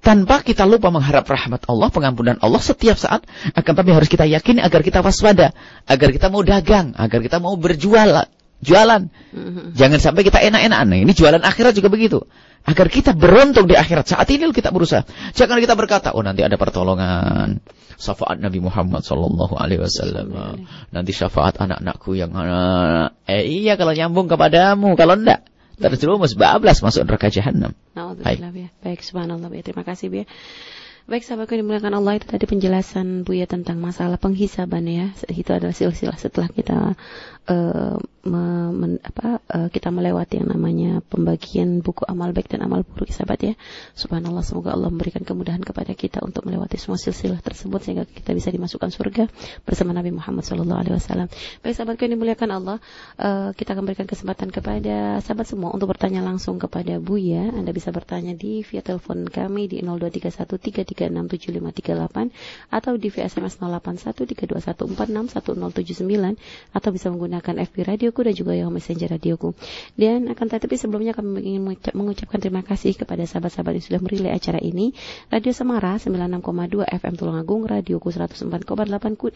tanpa kita lupa mengharap rahmat Allah, pengampunan Allah setiap saat, akan tapi harus kita yakini agar kita waspada, agar kita mau dagang, agar kita mau berjual, jualan. Mm-hmm. Jangan sampai kita enak-enakan. Nah, ini jualan akhirat juga begitu. Agar kita beruntung di akhirat. Saat ini kita berusaha. Jangan kita berkata, oh nanti ada pertolongan. Syafaat Nabi Muhammad Sallallahu Alaihi Wasallam. Nanti syafaat anak-anakku yang anak. Eh iya kalau nyambung kepadamu. Kalau enggak, terjerumus bablas masuk neraka jahanam. Baik. Baik, subhanallah. Terima kasih, Bia. Baik sahabatku yang dimuliakan Allah itu tadi penjelasan Buya tentang masalah penghisaban ya. Itu adalah silsilah setelah kita uh, me, men, apa, uh, kita melewati yang namanya pembagian buku amal baik dan amal buruk sahabat ya. Subhanallah semoga Allah memberikan kemudahan kepada kita untuk melewati semua silsilah tersebut sehingga kita bisa dimasukkan surga bersama Nabi Muhammad SAW. Baik sahabatku yang dimuliakan Allah, uh, kita akan berikan kesempatan kepada sahabat semua untuk bertanya langsung kepada Buya. Anda bisa bertanya di via telepon kami di 02313367538 atau di via SMS 081321461079 atau bisa menggunakan FB Radio radioku dan juga yang messenger radioku. Dan akan tetapi sebelumnya kami ingin mengucapkan terima kasih kepada sahabat-sahabat yang sudah merilai acara ini. Radio Semara 96,2 FM Tulungagung, Radioku 104,8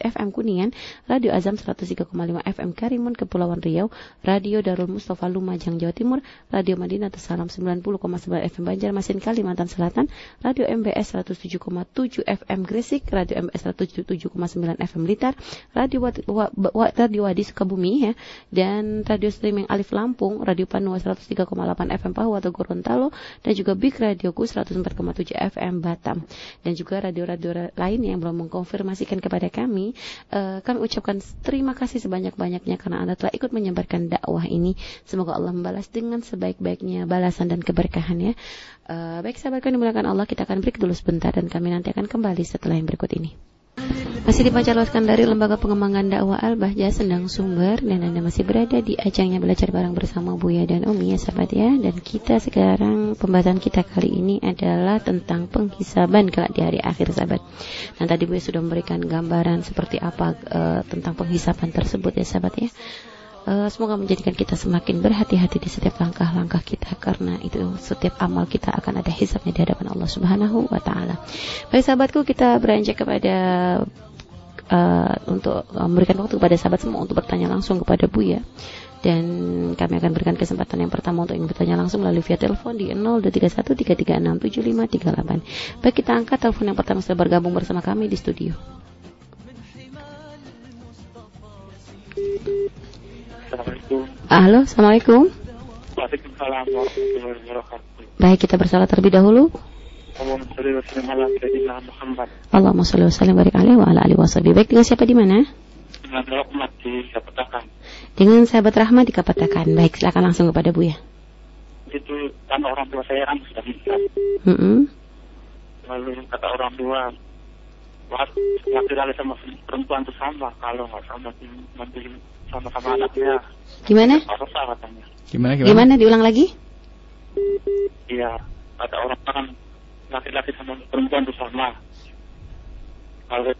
FM Kuningan, Radio Azam 103,5 FM Karimun Kepulauan Riau, Radio Darul Mustafa Lumajang Jawa Timur, Radio Madinah Salam 90,9 FM Banjarmasin Kalimantan Selatan, Radio MBS 107,7 FM Gresik, Radio MBS 107,9 FM Blitar, Radio Wadi, Radio Wadi Sukabumi ya, dan radio streaming Alif Lampung, Radio Panua 103,8 FM Pahu atau Gorontalo, dan juga Big Radioku 104,7 FM Batam. Dan juga radio-radio lain yang belum mengkonfirmasikan kepada kami, uh, kami ucapkan terima kasih sebanyak-banyaknya karena Anda telah ikut menyebarkan dakwah ini. Semoga Allah membalas dengan sebaik-baiknya balasan dan keberkahan ya. Uh, baik sahabat kami dimuliakan Allah, kita akan break dulu sebentar dan kami nanti akan kembali setelah yang berikut ini. Masih dipancarloskan dari Lembaga Pengembangan Dakwah Al-Bahja Sendang Sumber dan Anda masih berada di ajangnya belajar bareng bersama Buya dan Umi ya sahabat ya dan kita sekarang pembahasan kita kali ini adalah tentang penghisaban kelak di hari akhir sahabat. Dan tadi Buya sudah memberikan gambaran seperti apa uh, tentang penghisaban tersebut ya sahabat ya. Uh, semoga menjadikan kita semakin berhati-hati di setiap langkah-langkah kita karena itu setiap amal kita akan ada hisabnya di hadapan Allah Subhanahu wa taala. Baik sahabatku, kita beranjak kepada uh, untuk memberikan waktu kepada sahabat semua untuk bertanya langsung kepada Bu ya. Dan kami akan berikan kesempatan yang pertama untuk yang bertanya langsung melalui via telepon di 0231 Baik kita angkat telepon yang pertama sudah bergabung bersama kami di studio. Assalamualaikum. Halo, Assalamualaikum. Waalaikumsalam warahmatullahi wabarakatuh. Baik, kita bersalat terlebih dahulu. Allahumma sholli wa sallim ala sayyidina Muhammad. Allahumma sholli wa sallim barik alaihi wa ala alihi wasallam. Baik, dengan siapa di mana? Dengan Rahmat di Kapetakan. Dengan sahabat Rahmat di Kapetakan. Baik, silakan langsung kepada Bu ya. Itu kan orang tua saya kan sudah meninggal. Mm -hmm. Lalu kata orang tua, laki-laki sama perempuan itu sama kalau nggak sama nanti sama-sama anaknya. Gimana? katanya. Gimana, gimana? Gimana diulang lagi? Iya, ada orang kan laki-laki sama perempuan itu sama. Kalau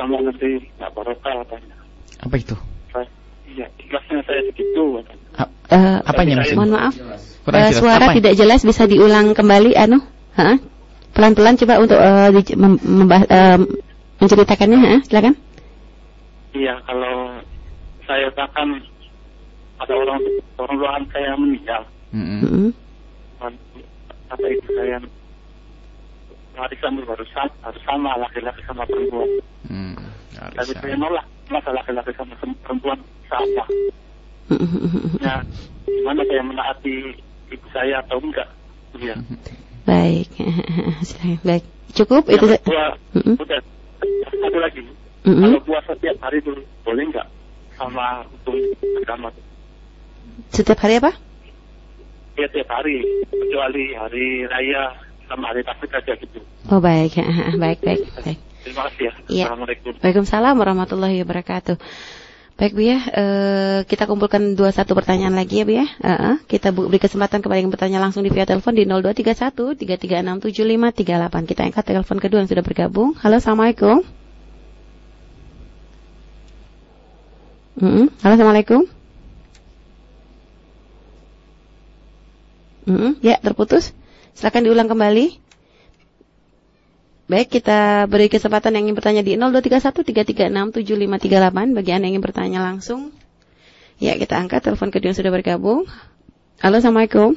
sama nanti nggak barokah katanya. Apa itu? Saya, iya, ikhlasnya saya segitu katanya. Uh, uh, apanya maksudnya? Mohon maaf. Uh, suara apa? tidak jelas bisa diulang kembali anu? Pelan-pelan coba untuk uh, di, mem, uh, menceritakannya, ha? silakan. Iya, kalau saya katakan ada orang orang luar saya meninggal. Mm -hmm. Kata ibu saya warisan harus sama, harus sama laki-laki sama perempuan. Hmm, Tapi saya nolak masa laki-laki sama perempuan sama. ya, gimana saya menaati ibu saya atau enggak? Ya. Baik, *laughs* baik. Cukup ya, itu. Dua, mm udah satu lagi. Mm. Kalau puasa setiap hari itu boleh enggak? sama agama. Setiap hari apa? Ya tiap hari, kecuali hari raya sama hari takbir aja gitu. Oh baik, *laughs* baik, baik, baik. Terima kasih ya. ya. Assalamualaikum. Waalaikumsalam warahmatullahi wabarakatuh. Baik Bu ya, uh, kita kumpulkan dua satu pertanyaan lagi ya Bu ya. Uh, uh, kita beri kesempatan kepada yang bertanya langsung di via telepon di 0231 3367538. Kita angkat telepon kedua yang sudah bergabung. Halo, Assalamualaikum. Mm -hmm. Halo, Assalamualaikum. Mm -hmm. Ya, terputus. Silakan diulang kembali. Baik, kita beri kesempatan yang ingin bertanya di 0231 bagi Anda yang ingin bertanya langsung. Ya, kita angkat telepon kedua yang sudah bergabung. Halo, Assalamualaikum.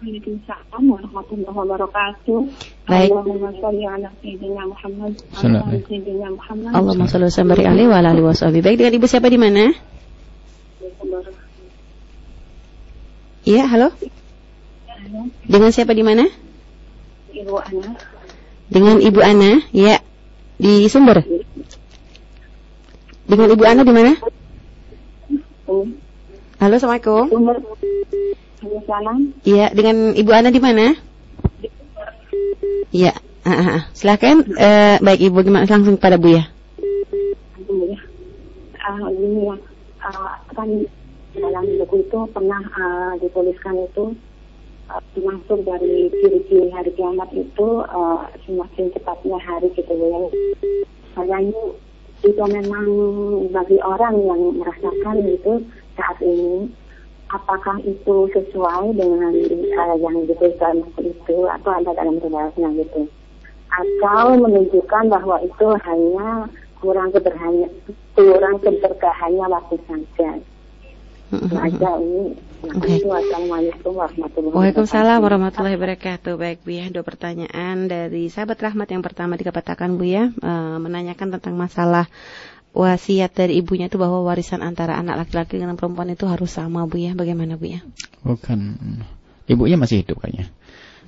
Waalaikumsalam warahmatullahi wabarakatuh. Baik. Allahumma sholli ala sayyidina Muhammad. Allahumma sholli wa alaihi wa alihi washabihi. Baik, dengan Ibu siapa di mana? Iya, halo. Halo. Dengan siapa di mana? Ibu Ana. Dengan Ibu Ana, ya. Di Sumber. Dengan Ibu Ana di mana? Halo, Assalamualaikum. Iya, dengan Ibu Ana di mana? Iya. Ah, ah, ah. silakan. Uh, baik Ibu, gimana langsung pada Bu ya? Uh, ini ya, uh, kan dalam buku itu pernah uh, dituliskan itu uh, termasuk dari ciri-ciri hari kiamat itu uh, semakin cepatnya hari gitu ya. Kayaknya itu memang bagi orang yang merasakan itu saat ini apakah itu sesuai dengan uh, yang dituliskan itu atau ada dalam riwayatnya gitu atau menunjukkan bahwa itu hanya kurang keberhanya kurang keberkahannya waktu saja aja ini. Assalamualaikum warahmatullahi wabarakatuh. Waalaikumsalam warahmatullahi wabarakatuh. Baik Bu ya, dua pertanyaan dari sahabat rahmat yang pertama dikatakan Bu ya, e, menanyakan tentang masalah wasiat dari ibunya itu bahwa warisan antara anak laki-laki dengan perempuan itu harus sama Bu ya. Bagaimana Bu ya? Bukan. Ibunya masih hidup kayaknya.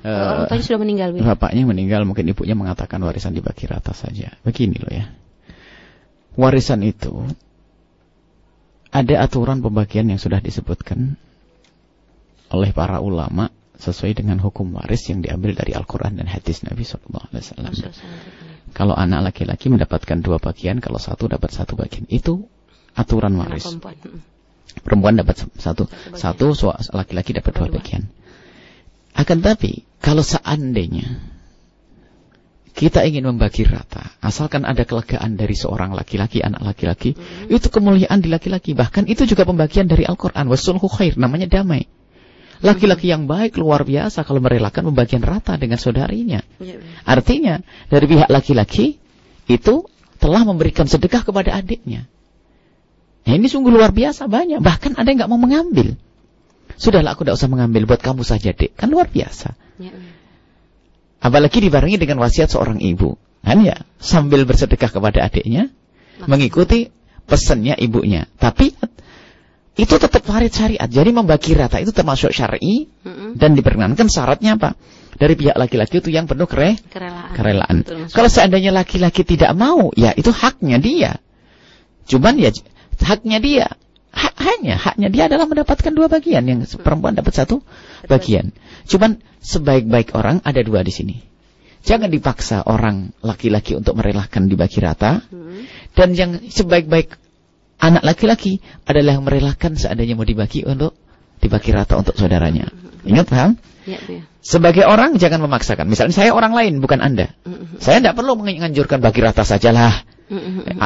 Uh, oh, sudah meninggal, Bu. Ya? Bapaknya meninggal, mungkin ibunya mengatakan warisan dibagi rata saja. Begini loh ya. Warisan itu ada aturan pembagian yang sudah disebutkan oleh para ulama sesuai dengan hukum waris yang diambil dari Al-Quran dan hadis Nabi Sallallahu Alaihi Wasallam. Kalau anak laki-laki mendapatkan dua bagian, kalau satu dapat satu bagian, itu aturan waris. Perempuan dapat satu, satu laki-laki dapat dua bagian. Akan tapi kalau seandainya kita ingin membagi rata, asalkan ada kelegaan dari seorang laki-laki, anak laki-laki, hmm. itu kemuliaan di laki-laki. Bahkan itu juga pembagian dari Al-Quran. Wasulhu khair, namanya damai. Laki-laki yang baik luar biasa kalau merelakan pembagian rata dengan saudarinya. Ya, ya. Artinya, dari pihak laki-laki, itu telah memberikan sedekah kepada adiknya. Nah, ini sungguh luar biasa banyak. Bahkan ada yang nggak mau mengambil. Sudahlah aku tidak usah mengambil, buat kamu saja dek. Kan luar biasa. Ya, Apalagi dibarengi dengan wasiat seorang ibu. Kan ya, sambil bersedekah kepada adiknya, mengikuti pesannya ibunya. Tapi itu tetap farid syariat. Jadi membagi rata itu termasuk syar'i dan diperkenankan syaratnya apa? Dari pihak laki-laki itu yang penuh kere kerelaan. kerelaan. Kalau seandainya laki-laki tidak mau, ya itu haknya dia. Cuman ya haknya dia. Hak, hanya haknya dia adalah mendapatkan dua bagian yang perempuan dapat satu bagian. Cuman sebaik-baik orang ada dua di sini. Jangan dipaksa orang laki-laki untuk merelakan dibagi rata. Hmm. Dan yang sebaik-baik anak laki-laki adalah yang merelakan seandainya mau dibagi untuk dibagi rata untuk saudaranya. Ingat paham? Ya, ya. Sebagai orang jangan memaksakan. Misalnya saya orang lain bukan Anda. Saya tidak perlu menganjurkan bagi rata sajalah.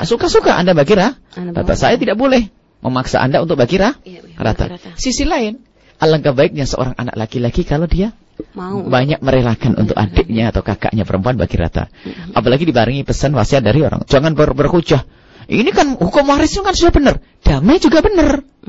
Suka-suka Anda bagi rata. Saya tidak boleh memaksa Anda untuk bagi rata. Iya, iya, rata. Sisi lain, alangkah baiknya seorang anak laki-laki kalau dia mau banyak merelakan untuk adiknya atau kakaknya perempuan bagi rata. Apalagi dibarengi pesan wasiat dari orang. Jangan ber berhujah. Ini kan hukum waris itu kan sudah benar. Damai juga benar. *laughs*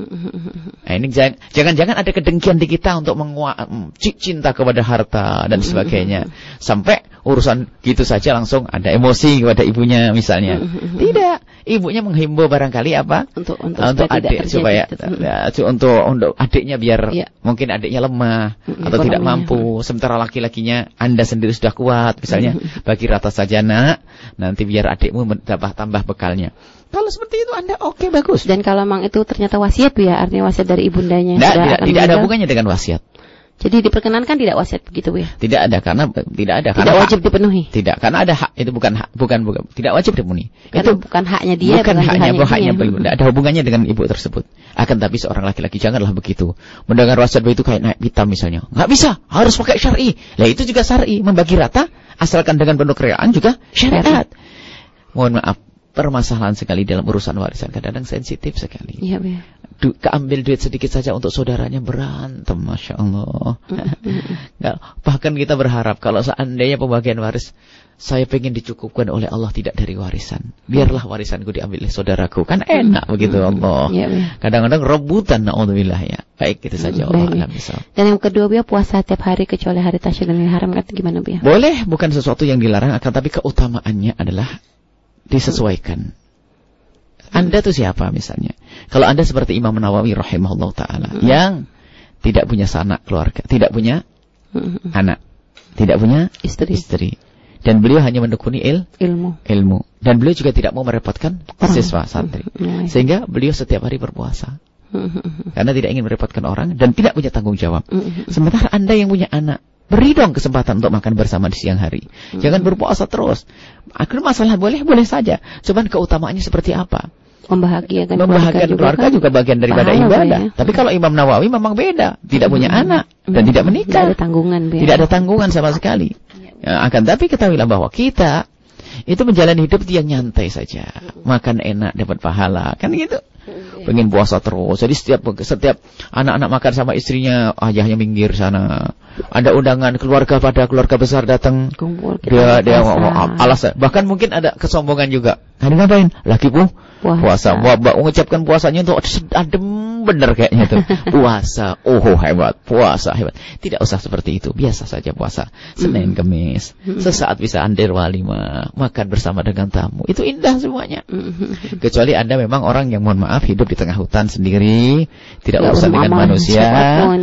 Nah, ini jangan-jangan ada kedengkian di kita untuk menguat mm, cinta kepada harta dan sebagainya. *laughs* Sampai urusan gitu saja langsung ada emosi kepada ibunya misalnya. Tidak, ibunya menghimbau barangkali apa? Untuk untuk, untuk adik supaya ya, untuk untuk adiknya biar ya. mungkin adiknya lemah atau tidak mampu. Sementara laki-lakinya Anda sendiri sudah kuat misalnya bagi rata saja nak, nanti biar adikmu mendapat tambah bekalnya. Kalau seperti itu Anda oke okay, bagus. Dan kalau memang itu ternyata wasiat ya, artinya wasiat dari ibundanya. Nah, tidak, tidak ada hubungannya dengan wasiat. Jadi diperkenankan tidak wasiat begitu ya? Tidak ada karena tidak ada tidak wajib hak, dipenuhi. Tidak karena ada hak itu bukan hak bukan bukan tidak wajib dipenuhi. Karena itu bukan haknya dia bukan, bukan haknya bukan haknya ibu. Tidak ada hubungannya dengan ibu tersebut. Akan tapi seorang laki-laki janganlah begitu. Mendengar wasiat itu kayak naik hitam misalnya. Enggak bisa, harus pakai syar'i. Lah itu juga syar'i, membagi rata asalkan dengan penuh kereaan juga syariat. Mohon maaf, permasalahan sekali dalam urusan warisan kadang-kadang sensitif sekali. Iya, ya. Du keambil duit sedikit saja untuk saudaranya berantem, masya Allah. *laughs* Nggak, bahkan kita berharap kalau seandainya pembagian waris saya pengen dicukupkan oleh Allah tidak dari warisan. Biarlah warisanku diambil oleh saudaraku. Kan enak begitu Allah. Iya, iya. Kadang-kadang rebutan naudzubillah ya. Baik itu saja Allah alam Dan yang kedua biar puasa tiap hari kecuali hari tasyrik dan haram kata gimana biar? Boleh, bukan sesuatu yang dilarang akan tapi keutamaannya adalah disesuaikan. Anda tuh siapa misalnya? Kalau Anda seperti Imam Nawawi rahimahullah taala hmm. yang tidak punya sanak keluarga, tidak punya hmm. anak, tidak punya istri. istri. Dan beliau hanya mendekuni il, ilmu. ilmu. Dan beliau juga tidak mau merepotkan siswa santri. Iya. Sehingga beliau setiap hari berpuasa. Karena tidak ingin merepotkan orang dan tidak punya tanggung jawab. Sementara Anda yang punya anak, beri dong kesempatan untuk makan bersama di siang hari. Jangan berpuasa terus. Akhirnya masalah boleh boleh saja. Cuman keutamaannya seperti apa? Membahagiakan, Membahagiakan keluarga, juga, kan? bagian daripada ibadah. Ya. Tapi kalau Imam Nawawi memang beda, tidak punya anak dan tidak menikah. Tidak ada tanggungan. Tidak ada tanggungan sama sekali. Ya, akan tapi ketahuilah bahwa kita itu menjalani hidup dia nyantai saja. Makan enak dapat pahala. Kan gitu. Pengen puasa terus. Jadi setiap setiap anak-anak makan sama istrinya, ayahnya minggir sana. Ada undangan keluarga pada keluarga besar datang. Dia dia alasan. Bahkan mungkin ada kesombongan juga. Hari ngapain? Lagi bu puasa. Puasa. Mengucapkan puasanya untuk *laughs* adem bener kayaknya tuh. *laughs* Puasa. Oh hebat. Puasa hebat. Tidak usah seperti itu. Biasa saja puasa. Senin, Kemis. Sesaat bisa andir walimah. Makan bersama dengan tamu. Itu indah semuanya. Kecuali Anda memang orang yang mohon maaf hidup di tengah hutan sendiri. Tidak urusan dengan manusia.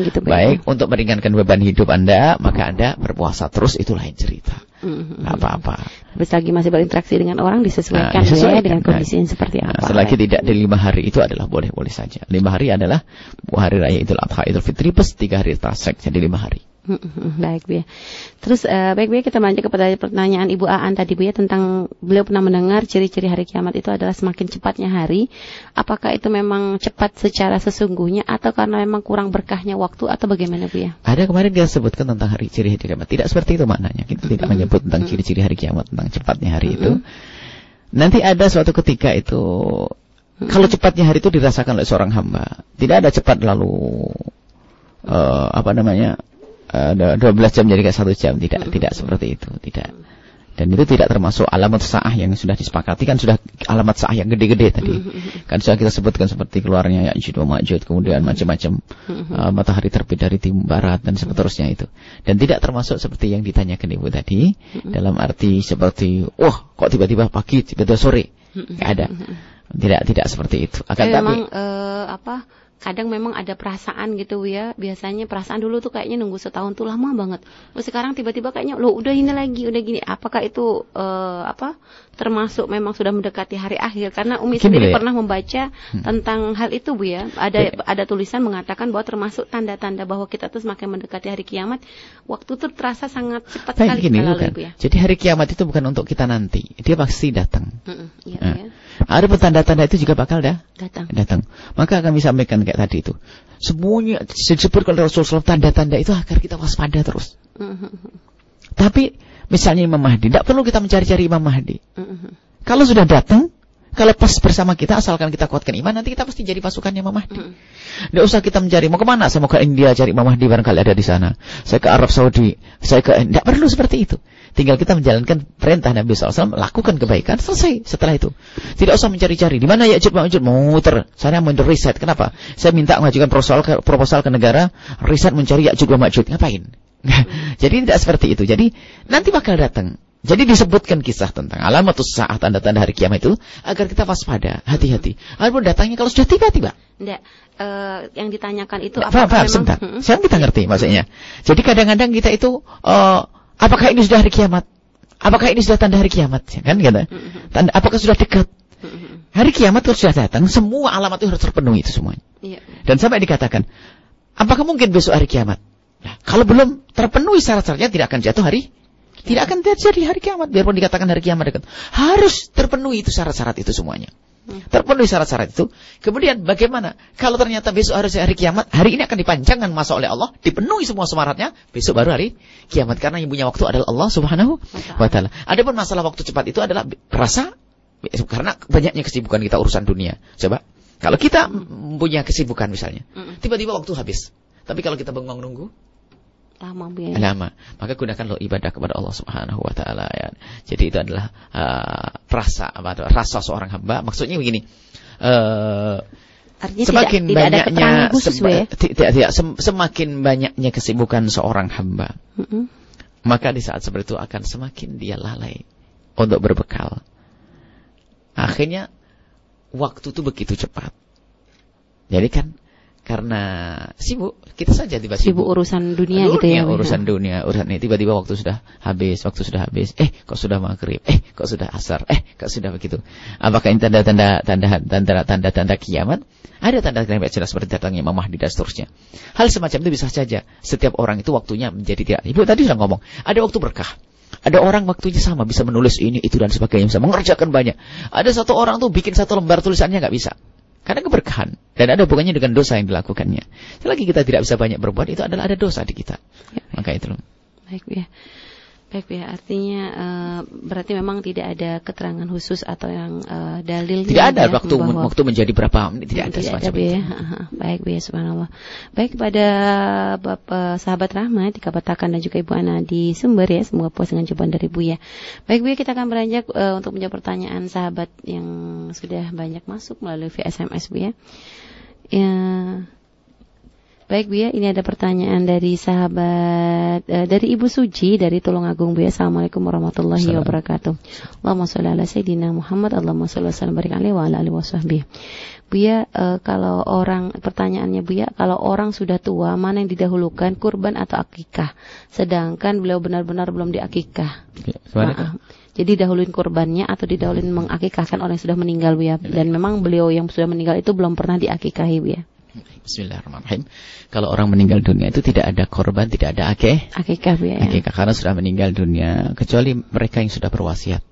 Gitu, Baik. Untuk meringankan beban hidup Anda. Maka Anda berpuasa terus. Itu lain cerita. Mm-hmm. apa-apa. Tapi selagi masih berinteraksi dengan orang disesuaikan, nah, disesuaikan ya dengan kondisi yang seperti nah, apa. selagi tidak di lima hari itu adalah boleh-boleh saja. Lima hari adalah hari raya Idul Adha, Idul Fitri plus tiga hari tasrek jadi lima hari. Baik Bu ya. Terus uh, baik Bu ya kita lanjut kepada pertanyaan Ibu Aan tadi Bu ya tentang beliau pernah mendengar ciri-ciri hari kiamat itu adalah semakin cepatnya hari. Apakah itu memang cepat secara sesungguhnya atau karena memang kurang berkahnya waktu atau bagaimana Bu ya? Ada kemarin kita sebutkan tentang hari ciri hari kiamat. Tidak seperti itu maknanya. Kita tidak menyebut tentang ciri-ciri hari kiamat tentang cepatnya hari itu. Nanti ada suatu ketika itu kalau cepatnya hari itu dirasakan oleh seorang hamba. Tidak ada cepat lalu uh, apa namanya 12 jam jadi kayak satu jam. Tidak hmm. tidak seperti itu. Tidak. Dan itu tidak termasuk alamat sah yang sudah disepakati. Kan sudah alamat sah yang gede-gede tadi. Hmm. kan sudah kita sebutkan seperti keluarnya Ya'juj wa Ma'juj kemudian macam-macam uh, matahari terbit dari timur barat dan seterusnya itu. Dan tidak termasuk seperti yang ditanyakan ibu tadi dalam arti seperti wah kok tiba-tiba pagi tiba-tiba sore? Nggak ada. Tidak tidak seperti itu. Akan eh, tapi memang, uh, apa kadang memang ada perasaan gitu ya biasanya perasaan dulu tuh kayaknya nunggu setahun tuh lama banget terus sekarang tiba-tiba kayaknya lo udah ini lagi udah gini apakah itu uh, apa termasuk memang sudah mendekati hari akhir karena Umi Mungkin sendiri ya? pernah membaca hmm. tentang hal itu Bu ya. Ada ya. ada tulisan mengatakan bahwa termasuk tanda-tanda bahwa kita tuh semakin mendekati hari kiamat, waktu tuh terasa sangat cepat Baik, sekali gini, bukan. Bu ya. Jadi hari kiamat itu bukan untuk kita nanti, dia pasti datang. Hmm, iya, nah, ya. Ada tanda-tanda itu juga bakal dah datang. Datang. Maka kami sampaikan kayak tadi itu. Semuanya disebutkan oleh Rasulullah tanda-tanda itu agar kita waspada terus. Hmm, hmm, hmm. Tapi Misalnya Imam Mahdi, tidak perlu kita mencari-cari Imam Mahdi. Mm-hmm. Kalau sudah datang, kalau pas bersama kita, asalkan kita kuatkan iman, nanti kita pasti jadi pasukannya Imam Mahdi. Tidak mm-hmm. usah kita mencari, mau ke mana? Saya mau ke India cari Imam Mahdi, barangkali ada di sana. Saya ke Arab Saudi, saya ke... Tidak perlu seperti itu. Tinggal kita menjalankan perintah Nabi SAW, lakukan kebaikan, selesai setelah itu. Tidak usah mencari-cari. Di mana ya Ya'juj Ma'juj? Muter. Saya mau riset. Kenapa? Saya minta mengajukan proposal ke, proposal ke negara, riset mencari Ya'juj Ma'juj. Ngapain? *laughs* Jadi tidak seperti itu. Jadi nanti bakal datang. Jadi disebutkan kisah tentang alamat saat tanda-tanda hari kiamat itu agar kita waspada, hati-hati. Adapun datangnya kalau sudah tiba-tiba. Tidak. Uh, yang ditanyakan itu apa? Paham, paham, sebentar. Hmm. Saya kita ngerti maksudnya. Jadi kadang-kadang kita itu uh, apakah ini sudah hari kiamat? Apakah ini sudah tanda hari kiamat? Kan gitu. Tanda apakah sudah dekat? Hari kiamat kalau sudah datang, semua alamat itu harus terpenuhi itu semuanya. Iya. Dan sampai dikatakan, apakah mungkin besok hari kiamat? Nah, kalau belum terpenuhi syarat-syaratnya tidak akan jatuh hari tidak akan terjadi hari kiamat biarpun dikatakan hari kiamat dekat. Harus terpenuhi itu syarat-syarat itu semuanya. Hmm. Terpenuhi syarat-syarat itu. Kemudian bagaimana? Kalau ternyata besok harus hari kiamat, hari ini akan dipanjangkan masa oleh Allah, dipenuhi semua syaratnya, besok baru hari kiamat karena yang punya waktu adalah Allah Subhanahu wa taala. Adapun masalah waktu cepat itu adalah rasa karena banyaknya kesibukan kita urusan dunia. Coba kalau kita punya kesibukan misalnya, hmm. tiba-tiba waktu habis. Tapi kalau kita bengong nunggu, lama biaya. Lama. Maka gunakan lo ibadah kepada Allah Subhanahu wa taala ya. Jadi itu adalah uh, rasa apa rasa seorang hamba. Maksudnya begini. Uh, Artinya semakin tidak, banyaknya tidak khusus, ya? tidak, tidak, sem, semakin banyaknya kesibukan seorang hamba. Mm -hmm. Maka di saat seperti itu akan semakin dia lalai untuk berbekal. Akhirnya waktu itu begitu cepat. Jadi kan karena sibuk kita saja tiba-tiba. Sibuk urusan dunia, dunia gitu ya urusan dunia urusan ini. Tiba-tiba waktu sudah habis waktu sudah habis. Eh kok sudah maghrib? Eh kok sudah asar? Eh kok sudah begitu? Apakah ini tanda-tanda tanda tanda tanda tanda kiamat? Ada tanda kiamat jelas seperti datangnya Imam Mahdi dan seterusnya. Hal semacam itu bisa saja. Setiap orang itu waktunya menjadi tidak ibu tadi sudah ngomong. Ada waktu berkah. Ada orang waktunya sama bisa menulis ini itu dan sebagainya bisa mengerjakan banyak. Ada satu orang tuh bikin satu lembar tulisannya nggak bisa karena keberkahan. Dan ada hubungannya dengan dosa yang dilakukannya. Selagi kita tidak bisa banyak berbuat, itu adalah ada dosa di kita. Ya. Maka itu. Baik ya. Baik ya, artinya uh, berarti memang tidak ada keterangan khusus atau yang uh, dalilnya. Tidak ada ya, waktu bahwa, waktu menjadi berapa menit tidak ada semacam ada, itu. Ya. Baik ya, subhanallah. Baik kepada Bapak sahabat Rahmat di Kapatakan dan juga Ibu Ana di Sumber ya, semoga puas dengan jawaban dari Bu ya. Baik Bu ya, kita akan beranjak uh, untuk menjawab pertanyaan sahabat yang sudah banyak masuk melalui via SMS Bu ya. Ya, Baik Bu ya, ini ada pertanyaan dari sahabat uh, dari Ibu Suci dari Tulungagung Bu ya. Assalamualaikum warahmatullahi wabarakatuh. Allahumma sholli ala sayyidina Muhammad, Allahumma sholli wa sallam wa ala alihi washabbihi. Bu ya, uh, kalau orang pertanyaannya Bu ya, kalau orang sudah tua mana yang didahulukan kurban atau akikah? Sedangkan beliau benar-benar belum diakikah. Ya, jadi dahuluin kurbannya atau didahuluin mengakikahkan orang yang sudah meninggal Bu ya. Dan memang beliau yang sudah meninggal itu belum pernah diakikahi Bu ya. Bismillahirrahmanirrahim. Kalau orang meninggal dunia itu tidak ada korban, tidak ada akeh. Akikah ya. Akikah karena sudah meninggal dunia, kecuali mereka yang sudah berwasiat.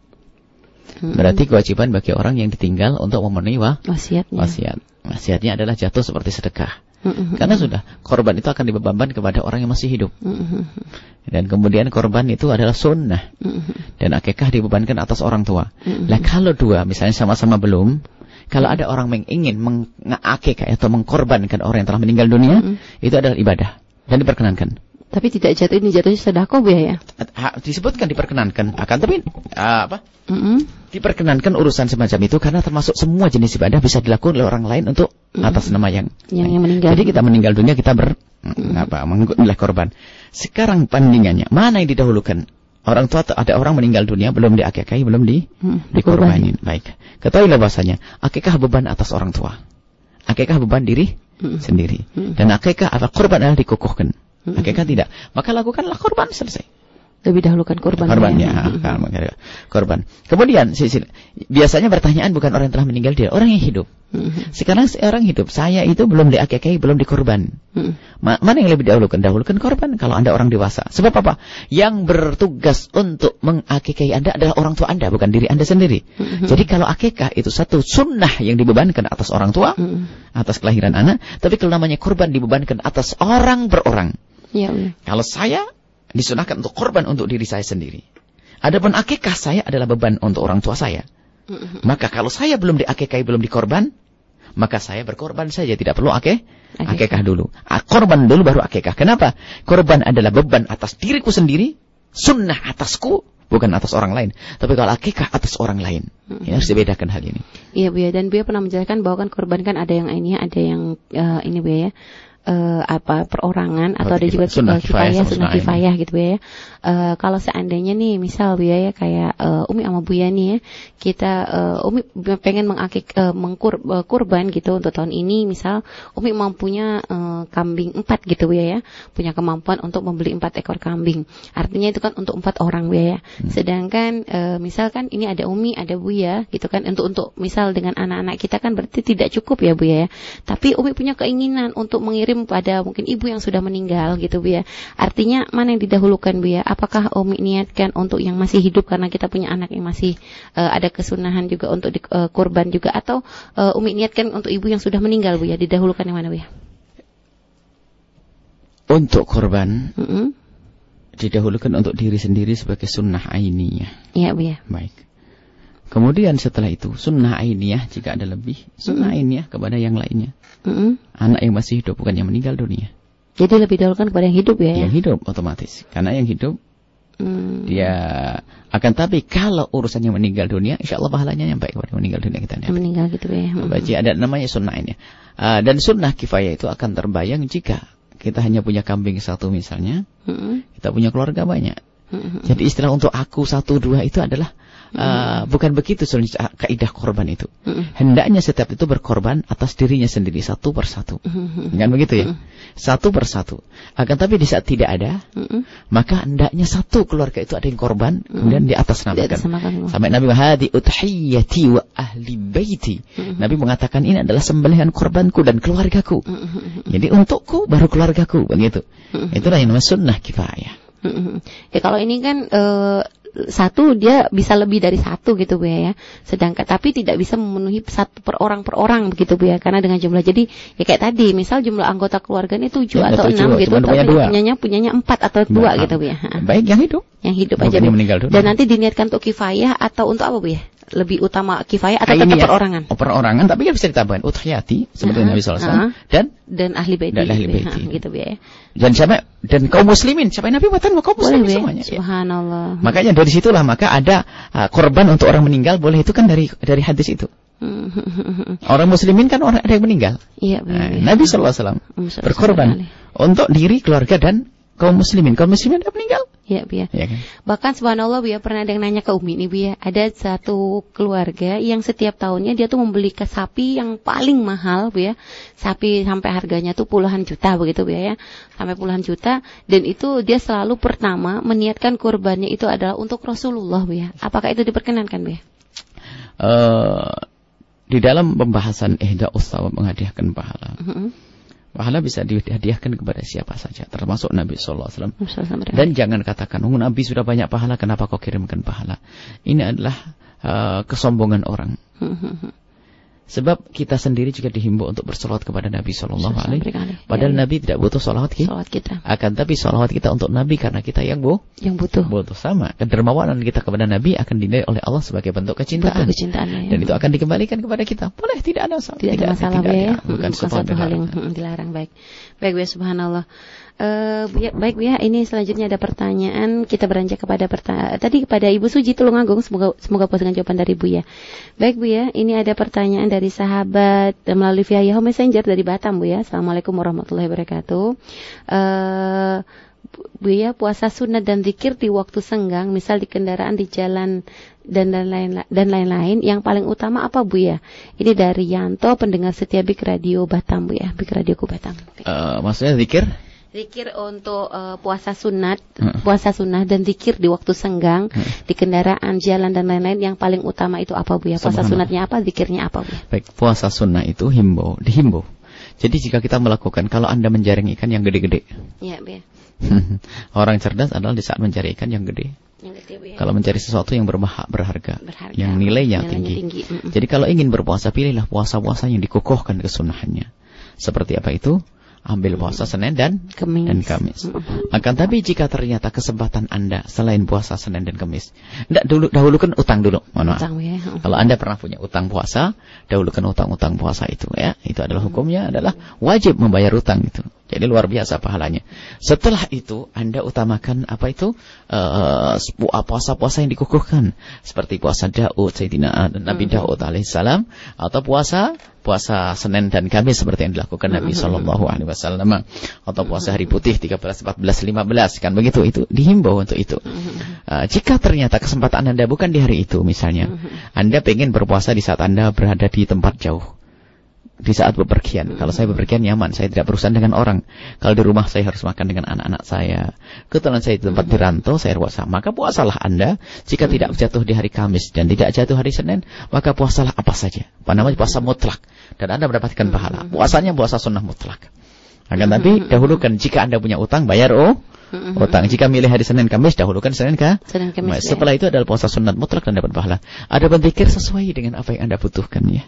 Hmm. Berarti kewajiban bagi orang yang ditinggal untuk memenuhi wa wasiatnya. Wasiat. Wasiatnya adalah jatuh seperti sedekah. Hmm. Karena sudah korban itu akan dibebankan kepada orang yang masih hidup. Hmm. Dan kemudian korban itu adalah sunnah. Dan akikah dibebankan atas orang tua. Nah kalau dua misalnya sama-sama belum, kalau ada orang yang ingin mengakekah atau mengkorbankan orang yang telah meninggal dunia, mm -hmm. itu adalah ibadah dan diperkenankan. Tapi tidak jatuh ini jatuhnya sedekah ya? Ha, disebutkan diperkenankan akan tapi uh, apa? Mm -hmm. Diperkenankan urusan semacam itu karena termasuk semua jenis ibadah bisa dilakukan oleh orang lain untuk mm -hmm. atas nama yang yang, yang meninggal. Jadi kita meninggal dunia kita ber mm -hmm. apa mengikuti korban. Sekarang bandingannya mana yang didahulukan? Orang tua ada orang meninggal dunia belum diakekahi, belum di hmm, dikorbanin. Baik. Ketahuilah bahasanya, akikah beban atas orang tua. Akikah beban diri hmm. sendiri. Hmm. Dan akikah adalah korban adalah dikukuhkan. Hmm. Akikah tidak. Maka lakukanlah korban selesai lebih dahulukan korban. Korban ya, korban. Kemudian biasanya pertanyaan bukan orang yang telah meninggal dia, orang yang hidup. Mm-hmm. Sekarang orang hidup, saya itu belum diakekahi, belum dikorban. Mm-hmm. Ma mana yang lebih dahulukan? Dahulukan korban kalau Anda orang dewasa. Sebab apa? Yang bertugas untuk mengakekahi Anda adalah orang tua Anda, bukan diri Anda sendiri. Mm-hmm. Jadi kalau akekah itu satu sunnah yang dibebankan atas orang tua, atas kelahiran anak, tapi kalau namanya korban dibebankan atas orang berorang. Ya, Kalau saya disunahkan untuk korban untuk diri saya sendiri. Adapun akikah saya adalah beban untuk orang tua saya. Maka kalau saya belum diakikahi, belum dikorban, maka saya berkorban saja, tidak perlu akeh, akikah dulu. Korban dulu baru akikah. Kenapa? Korban adalah beban atas diriku sendiri, sunnah atasku, bukan atas orang lain. Tapi kalau akikah atas orang lain. Ya, harus dibedakan hal ini. Iya Bu ya, dan Bu ya pernah menjelaskan bahwa kan korban kan ada yang ini, ada yang uh, ini Bu ya, uh, apa perorangan atau ada juga sunnah kifayah, sunnah kifayah gitu ya. Uh, kalau seandainya nih misal Bu ya kayak uh, Umi sama Buya nih ya, kita uh, Umi pengen mengakik uh, mengkur uh, kurban gitu untuk tahun ini misal Umi mampunya uh, kambing empat gitu ya ya, punya kemampuan untuk membeli empat ekor kambing. Artinya itu kan untuk empat orang ya ya. Hmm. Sedangkan uh, misalkan ini ada Umi, ada Buya gitu kan untuk untuk misal dengan anak-anak kita kan berarti tidak cukup ya Bu ya. Tapi Umi punya keinginan untuk mengirim kirim pada mungkin ibu yang sudah meninggal gitu Bu ya. Artinya mana yang didahulukan Bu ya? Apakah Umi niatkan untuk yang masih hidup karena kita punya anak yang masih uh, ada kesunahan juga untuk di, uh, kurban juga atau uh, Umi niatkan untuk ibu yang sudah meninggal Bu ya? Didahulukan yang mana Bu ya? Untuk kurban mm -hmm. didahulukan untuk diri sendiri sebagai sunnah ainiyah. Iya Bu ya. Baik. Kemudian setelah itu sunnah ainiyah jika ada lebih sunnah mm -hmm. ainiyah kepada yang lainnya. Mm -hmm. Anak yang masih hidup bukan yang meninggal dunia. Jadi lebih dahulu kan kepada yang hidup ya? Yang ya? hidup otomatis. Karena yang hidup hmm. dia akan tapi kalau urusannya meninggal dunia, insya Allah pahalanya yang baik kepada yang meninggal dunia kita. Meninggal gitu ya. Hmm. Baca ada namanya sunnah ini. Uh, dan sunnah kifayah itu akan terbayang jika kita hanya punya kambing satu misalnya, hmm. kita punya keluarga banyak. Hmm. Jadi istilah untuk aku satu dua itu adalah Uh, bukan begitu sebenarnya kaidah korban itu. Hendaknya setiap itu berkorban atas dirinya sendiri satu persatu. Kan begitu ya? Satu persatu. Akan tapi di saat tidak ada, maka hendaknya satu keluarga itu ada yang korban, kemudian di atas namakan. Sampai Nabi Muhammad utahiyati wa ahli baiti. Nabi mengatakan ini adalah sembelihan korbanku dan keluargaku. Jadi untukku baru keluargaku begitu. Itulah yang namanya sunnah kifayah. Ya kalau ini kan uh, satu dia bisa lebih dari satu gitu bu ya, sedangkan tapi tidak bisa memenuhi satu per orang per orang begitu bu ya, karena dengan jumlah jadi ya kayak tadi misal jumlah anggota keluarganya tujuh ya, atau enam gitu, tapi punya punyanya punyanya empat atau dua gitu bu ya. Baik yang hidup. Yang hidup aja bu. Dan nanti diniatkan untuk kifayah atau untuk apa bu ya? Lebih utama kifayah atau tetap ya, perorangan? Oh, perorangan, tapi kan bisa ditambahkan uthiyati seperti uh -huh, Nabi SAW uh -huh. dan dan ahli baiti. Dan ahli baiti. *laughs* gitu ya. Dan siapa dan kaum muslimin, siapa Nabi mengatakan kaum muslimin boleh, semuanya. Ya. Subhanallah. Ya. Makanya dari situlah maka ada uh, korban untuk orang meninggal boleh itu kan dari dari hadis itu. *laughs* orang muslimin kan orang ada yang meninggal. Iya, nah, Nabi SAW berkorban untuk diri, keluarga dan kaum muslimin. Kaum muslimin ada meninggal. Ya, Bia. Ya, kan? Bahkan subhanallah Bia pernah ada yang nanya ke Umi nih Bia, ada satu keluarga yang setiap tahunnya dia tuh membeli ke sapi yang paling mahal Bia. Sapi sampai harganya tuh puluhan juta begitu Bia ya. Sampai puluhan juta dan itu dia selalu pertama meniatkan kurbannya itu adalah untuk Rasulullah Bia. Apakah itu diperkenankan Bia? Uh, di dalam pembahasan ihda ustawa menghadiahkan pahala. Uh -huh Pahala bisa dihadiahkan kepada siapa saja, termasuk Nabi Sallallahu Alaihi Wasallam. Dan jangan katakan, oh, Nabi sudah banyak pahala, kenapa kau kirimkan pahala? Ini adalah uh, kesombongan orang. Sebab kita sendiri juga dihimbau untuk bersolawat kepada Nabi Shallallahu Alaihi Wasallam. Padahal ya, ya. Nabi tidak butuh solawat kita. kita. Akan tapi solawat kita untuk Nabi karena kita yang bu, yang butuh. Butuh sama. Kedermawanan kita kepada Nabi akan dinilai oleh Allah sebagai bentuk kecintaan. Bentuk kecintaan ya. Dan itu akan dikembalikan kepada kita. Boleh tidak ada masalah. Tidak, tidak ada masalah tidak, ya. Bukan, bukan suatu hal yang dilarang. Baik. Baik ya Subhanallah. Uh, ya, baik Bu ya, ini selanjutnya ada pertanyaan. Kita beranjak kepada pertanyaan tadi kepada Ibu Suji Tulungagung. Semoga semoga puas dengan jawaban dari Bu ya. Baik Bu ya, ini ada pertanyaan dari sahabat melalui via Yahoo Messenger dari Batam Bu ya. Assalamualaikum warahmatullahi wabarakatuh. Uh, Bu ya, puasa sunat dan zikir di waktu senggang, misal di kendaraan di jalan dan lain-lain dan lain-lain. Yang paling utama apa Bu ya? Ini dari Yanto, pendengar setia Big Radio Batam Bu ya, Big Radio Batam. Uh, maksudnya zikir? Zikir untuk uh, puasa sunat, hmm. puasa sunnah dan zikir di waktu senggang, hmm. di kendaraan, jalan dan lain-lain yang paling utama itu apa Bu ya? Puasa sunatnya apa, zikirnya apa Bu? Baik, puasa sunnah itu himbau, dihimbau. Jadi jika kita melakukan, kalau Anda menjaring ikan yang gede-gede. Iya, Bu ya. *laughs* Orang cerdas adalah di saat mencari ikan yang gede. Yang gede ya. Kalau mencari sesuatu yang berharga, berharga, yang nilainya, nilainya tinggi. tinggi. Mm -mm. Jadi kalau ingin berpuasa, pilihlah puasa-puasa yang dikukuhkan kesunahannya. Seperti apa itu? Ambil puasa Senin dan Kamis. dan Kamis. Akan tapi jika ternyata kesempatan Anda selain puasa Senin dan Kamis, tidak dulu dahulukan utang dulu. Mohon Utang, ya. Kalau Anda pernah punya utang puasa, dahulukan utang-utang puasa itu ya. Itu adalah hukumnya adalah wajib membayar utang itu. Jadi luar biasa pahalanya. Setelah itu Anda utamakan apa itu? Uh, puasa-puasa yang dikukuhkan. Seperti puasa Daud Sayyidina Nabi Daud alaihissalam atau puasa puasa Senin dan Kamis seperti yang dilakukan Nabi Shallallahu Alaihi Wasallam atau puasa hari putih 13, 14, 15 kan begitu? Itu dihimbau untuk itu. Uh, jika ternyata kesempatan Anda bukan di hari itu misalnya, Anda pengen berpuasa di saat Anda berada di tempat jauh di saat bepergian. Kalau saya bepergian nyaman, saya tidak berurusan dengan orang. Kalau di rumah saya harus makan dengan anak-anak saya. Kebetulan saya di tempat di rantau, saya puasa. Maka puasalah Anda. Jika tidak jatuh di hari Kamis dan tidak jatuh hari Senin, maka puasalah apa saja. Apa namanya puasa mutlak. Dan Anda mendapatkan pahala. Puasanya puasa sunnah mutlak. Akan tapi dahulukan jika Anda punya utang, bayar oh utang. Jika milih hari Senin Kamis, dahulukan Senin ke Senin Kamis. Setelah ya. itu adalah puasa sunat mutlak dan dapat pahala. Ada berzikir sesuai dengan apa yang Anda butuhkan ya.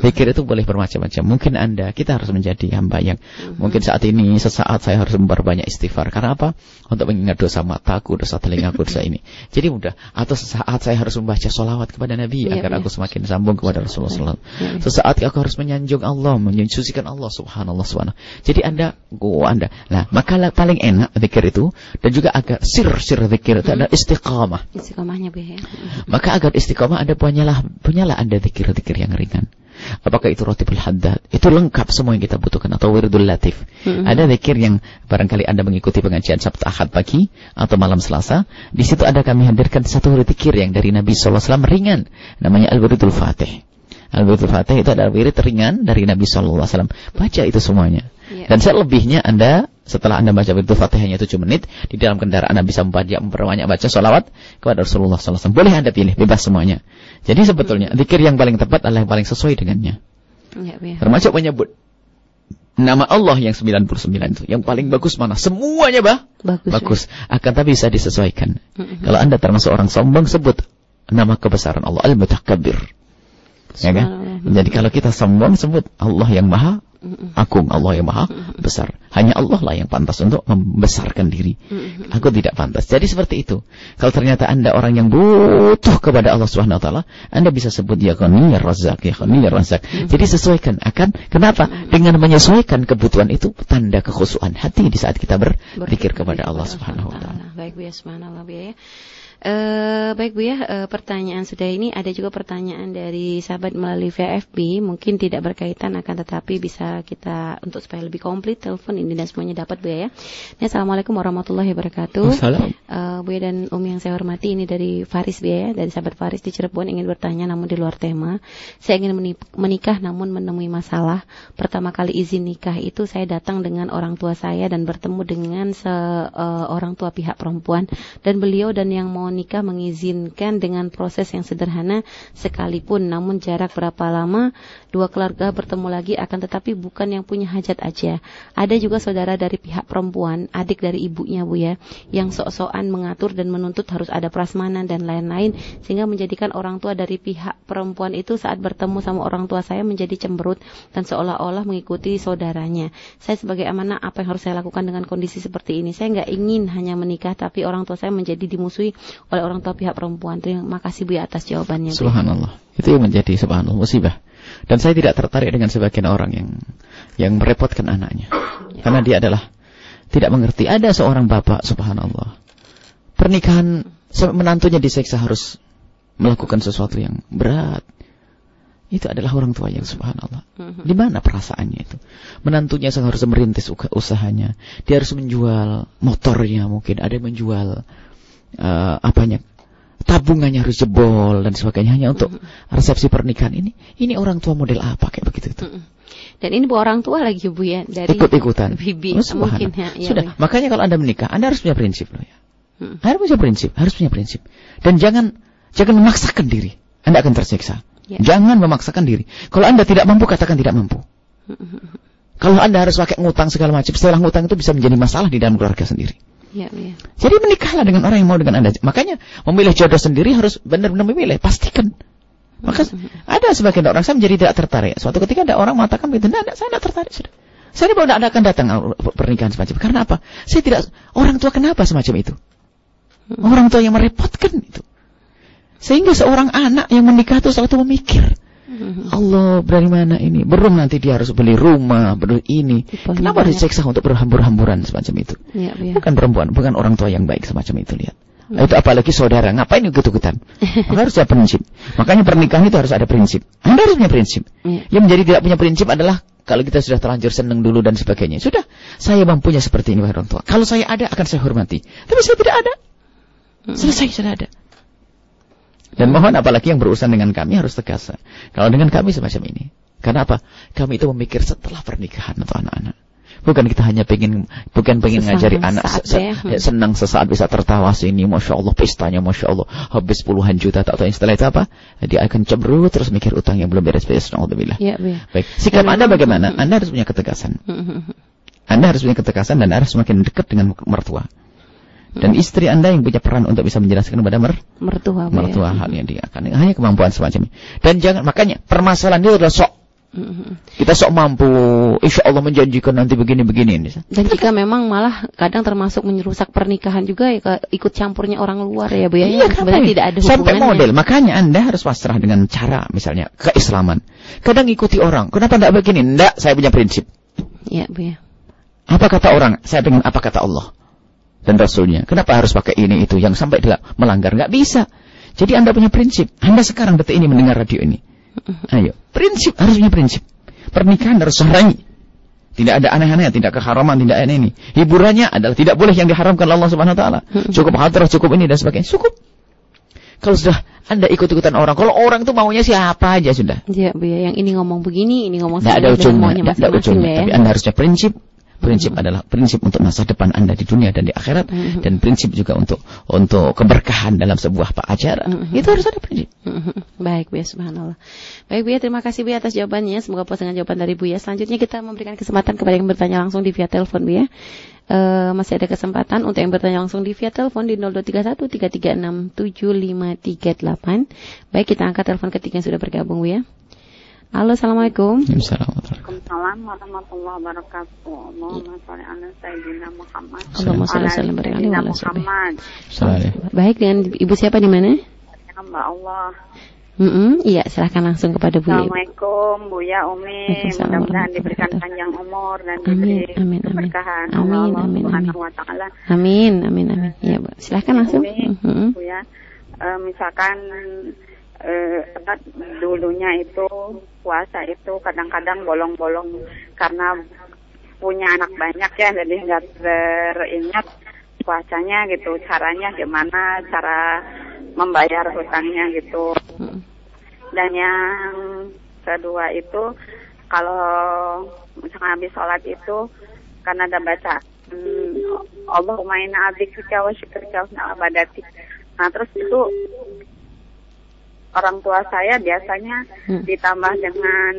Pikir itu boleh bermacam-macam. Mungkin Anda, kita harus menjadi hamba yang mungkin saat ini, sesaat saya harus memperbanyak istighfar. Karena apa? Untuk mengingat dosa mataku, dosa telingaku, dosa ini. Jadi mudah. Atau sesaat saya harus membaca solawat kepada Nabi ya, agar ya. aku semakin sambung kepada Rasulullah SAW. Ya, ya. Sesaat aku harus menyanjung Allah, menyucikan Allah subhanallah subhanallah. Jadi Anda, oh Anda. Nah, maka paling enak zikir itu dan juga agar sir-sir zikir itu adalah istiqamah. Istiqamahnya ya. Maka agar istiqamah Anda punyalah punyalah Anda zikir-zikir yang ringan. Apakah itu rotibul haddad? Itu lengkap semua yang kita butuhkan atau wirdul latif. Hmm. Ada zikir yang barangkali Anda mengikuti pengajian Sabtu Ahad pagi atau malam Selasa, di situ ada kami hadirkan satu zikir yang dari Nabi sallallahu alaihi wasallam ringan namanya al-wirdul fatih. Al-Wirdul Fatih itu adalah wirid ringan dari Nabi SAW. Baca itu semuanya. Ya. Dan selebihnya Anda, setelah Anda baca Wirdul Fatih hanya 7 menit, di dalam kendaraan Anda bisa membaca, memperbanyak baca sholawat kepada Rasulullah SAW. Boleh Anda pilih, bebas semuanya. Jadi sebetulnya, zikir yang paling tepat adalah yang paling sesuai dengannya. Ya, ya. Termasuk menyebut nama Allah yang 99 itu. Yang paling bagus mana? Semuanya bah? Bagus. Bagus. Ya. Akan tapi bisa disesuaikan. Mm -hmm. Kalau Anda termasuk orang sombong, sebut nama kebesaran Allah. Al-Mutakabbir. Ya kan? Jadi kalau kita sombong sebut Allah yang maha agung, Allah yang maha besar. Hanya Allah lah yang pantas untuk membesarkan diri. Aku tidak pantas. Jadi seperti itu. Kalau ternyata Anda orang yang butuh kepada Allah Subhanahu wa taala, Anda bisa sebut ya Ghani ya Razak, ya Ghani ya Razak. Jadi sesuaikan akan kenapa? Dengan menyesuaikan kebutuhan itu tanda kekhusuan hati di saat kita berpikir kepada Allah Subhanahu wa taala. Baik Bu ya, subhanallah ya. Uh, baik Bu ya, uh, pertanyaan sudah ini ada juga pertanyaan dari sahabat melalui VFB, mungkin tidak berkaitan akan tetapi bisa kita untuk supaya lebih komplit telepon ini dan semuanya dapat Bu ya. Ini Assalamualaikum warahmatullahi wabarakatuh. Assalam. Uh, Bu ya dan Umi yang saya hormati ini dari Faris Bu ya, dari sahabat Faris di Cirebon ingin bertanya namun di luar tema. Saya ingin menikah namun menemui masalah. Pertama kali izin nikah itu saya datang dengan orang tua saya dan bertemu dengan seorang uh, tua pihak perempuan dan beliau dan yang mau nikah mengizinkan dengan proses yang sederhana sekalipun. Namun jarak berapa lama dua keluarga bertemu lagi akan tetapi bukan yang punya hajat aja. Ada juga saudara dari pihak perempuan, adik dari ibunya Bu ya, yang sok-sokan mengatur dan menuntut harus ada prasmanan dan lain-lain sehingga menjadikan orang tua dari pihak perempuan itu saat bertemu sama orang tua saya menjadi cemberut dan seolah-olah mengikuti saudaranya. Saya sebagai amanah apa yang harus saya lakukan dengan kondisi seperti ini? Saya nggak ingin hanya menikah tapi orang tua saya menjadi dimusuhi oleh orang tua pihak perempuan. Terima kasih Bu ya atas jawabannya. Bu. Itu yang menjadi subhanallah musibah. Dan saya tidak tertarik dengan sebagian orang yang yang merepotkan anaknya. Ya. Karena dia adalah tidak mengerti. Ada seorang bapak subhanallah. Pernikahan menantunya diseksa harus melakukan sesuatu yang berat. Itu adalah orang tua yang subhanallah. Mhm. Di mana perasaannya itu? Menantunya harus merintis usahanya. Dia harus menjual motornya mungkin. Ada yang menjual uh, apanya tabungannya harus jebol dan sebagainya. Hanya untuk resepsi pernikahan ini. Ini orang tua model apa? Kayak begitu itu. Dan ini bu orang tua lagi bu ya dari ikut-ikutan. bibi. Oh, mungkin ya, ya sudah. ya. makanya kalau anda menikah anda harus punya prinsip loh ya. Hmm. harus punya prinsip harus punya prinsip. Dan jangan jangan memaksakan diri. Anda akan tersiksa. Ya. jangan memaksakan diri. Kalau anda tidak mampu katakan tidak mampu. Kalau anda harus pakai ngutang segala macam setelah ngutang itu bisa menjadi masalah di dalam keluarga sendiri Ya, ya. Jadi menikahlah dengan orang yang mau dengan Anda. Makanya memilih jodoh sendiri harus benar-benar memilih, pastikan. Maka mm-hmm. ada sebagian orang saya menjadi tidak tertarik. Suatu ketika ada orang mengatakan begitu, "Tidak, saya tidak tertarik sudah." Saya tidak akan datang pernikahan semacam Karena apa? Saya tidak orang tua kenapa semacam itu? Orang tua yang merepotkan itu. Sehingga seorang anak yang menikah itu selalu memikir, Allah dari mana ini? Belum nanti dia harus beli rumah, beli ini. Kenapa harus disiksa untuk berhambur-hamburan semacam itu? Ya, ya. Bukan perempuan, bukan orang tua yang baik semacam itu lihat. Hmm. Itu apalagi saudara, ngapain ikut-ikutan? *laughs* Maka harus ada prinsip. Makanya pernikahan itu harus ada prinsip. Anda harus punya prinsip. Ya. Yang menjadi tidak punya prinsip adalah kalau kita sudah terlanjur senang dulu dan sebagainya. Sudah, saya mampunya seperti ini orang tua. Kalau saya ada akan saya hormati. Tapi saya tidak ada. Hmm. Selesai, sudah ada. Dan mohon apalagi yang berurusan dengan kami harus tegas. Kalau dengan kami semacam ini. Karena apa? Kami itu memikir setelah pernikahan atau anak-anak. Bukan kita hanya pengen, bukan pengen Sesang ngajari anak se ya. ya. senang sesaat bisa tertawa sini, masya Allah pestanya, masya Allah habis puluhan juta tak tahu setelah itu apa? Dia akan cemberut terus mikir utang yang belum beres-beres. Alhamdulillah. Ya, ya. Baik. Sikap Anda bagaimana? Anda harus punya ketegasan. Anda harus punya ketegasan dan harus semakin dekat dengan mertua. Dan istri Anda yang punya peran untuk bisa menjelaskan kepada mer mertua, mertua ya. hal yang dia akan hanya kemampuan semacam ini. Dan jangan makanya permasalahan itu adalah sok mm-hmm. kita sok mampu, insya Allah menjanjikan nanti begini-begini. Dan jika memang malah kadang termasuk merusak pernikahan juga ya ikut campurnya orang luar ya Bu ya. Iya, sebenarnya tidak ada Sampai model. Makanya Anda harus pasrah dengan cara misalnya keislaman. Kadang ikuti orang. Kenapa tidak begini? Tidak, saya punya prinsip. Iya Bu ya. Apa kata orang? Saya pengen apa kata Allah dan Rasulnya. Kenapa harus pakai ini itu yang sampai melanggar? Nggak bisa. Jadi Anda punya prinsip. Anda sekarang detik ini mendengar radio ini. Ayo, prinsip harus punya prinsip. Pernikahan harus syar'i. Tidak ada aneh-aneh, tidak keharaman, tidak aneh ini. Hiburannya adalah tidak boleh yang diharamkan Allah Subhanahu wa taala. Cukup hadrah, cukup ini dan sebagainya. Cukup. Kalau sudah Anda ikut-ikutan orang, kalau orang itu maunya siapa aja sudah. Iya, Bu ya. Yang ini ngomong begini, ini ngomong Tidak ada ujungnya, tidak ada ujungnya. Ya. Tapi Anda harusnya prinsip Prinsip adalah prinsip untuk masa depan Anda di dunia dan di akhirat mm -hmm. dan prinsip juga untuk untuk keberkahan dalam sebuah acara. Mm -hmm. Itu harus ada prinsip. -hmm. Baik, Bu ya, subhanallah. Baik, Bu ya, terima kasih Bu ya atas jawabannya. Semoga puas dengan jawaban dari Bu ya. Selanjutnya kita memberikan kesempatan kepada yang bertanya langsung di via telepon Bu ya. Uh, masih ada kesempatan untuk yang bertanya langsung di via telepon di 0231 336 7538. Baik, kita angkat telepon ketiga yang sudah bergabung Bu ya. Halo, Assalamualaikum. Waalaikumsalam warahmatullahi wabarakatuh. Allahumma sholli ala sayyidina Muhammad. Allahumma sholli ala Muhammad. Baik, dengan Ibu siapa di mana? Hamba Allah. Mm -hmm. Iya, silahkan langsung kepada Bu Assalamualaikum, Bu Ya Umi. Mudah-mudahan diberikan panjang umur dan diberi amin, amin, keberkahan amin, Allah amin, Subhanahu wa taala. Amin, amin, amin. Iya, Bu. Silahkan langsung. Mm -hmm. Bu ya, uh, misalkan uh, dulunya itu puasa itu kadang-kadang bolong-bolong. Karena punya anak banyak ya jadi nggak teringat puasanya gitu. Caranya gimana cara membayar hutangnya gitu. Dan yang kedua itu kalau misalnya habis sholat itu karena ada baca hmm, Allahumma inna abdika wa syukrika wa nah terus itu orang tua saya biasanya hmm. ditambah dengan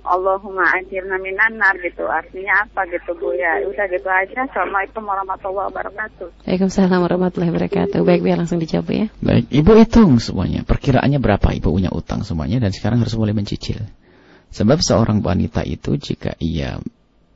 Allahumma ajirna minan nar gitu. Artinya apa gitu Bu ya? Udah gitu aja. Assalamualaikum warahmatullahi wabarakatuh. Waalaikumsalam warahmatullahi wabarakatuh. Baik, biar langsung dijawab ya. Baik, Ibu hitung semuanya. Perkiraannya berapa Ibu punya utang semuanya dan sekarang harus mulai mencicil. Sebab seorang wanita itu jika ia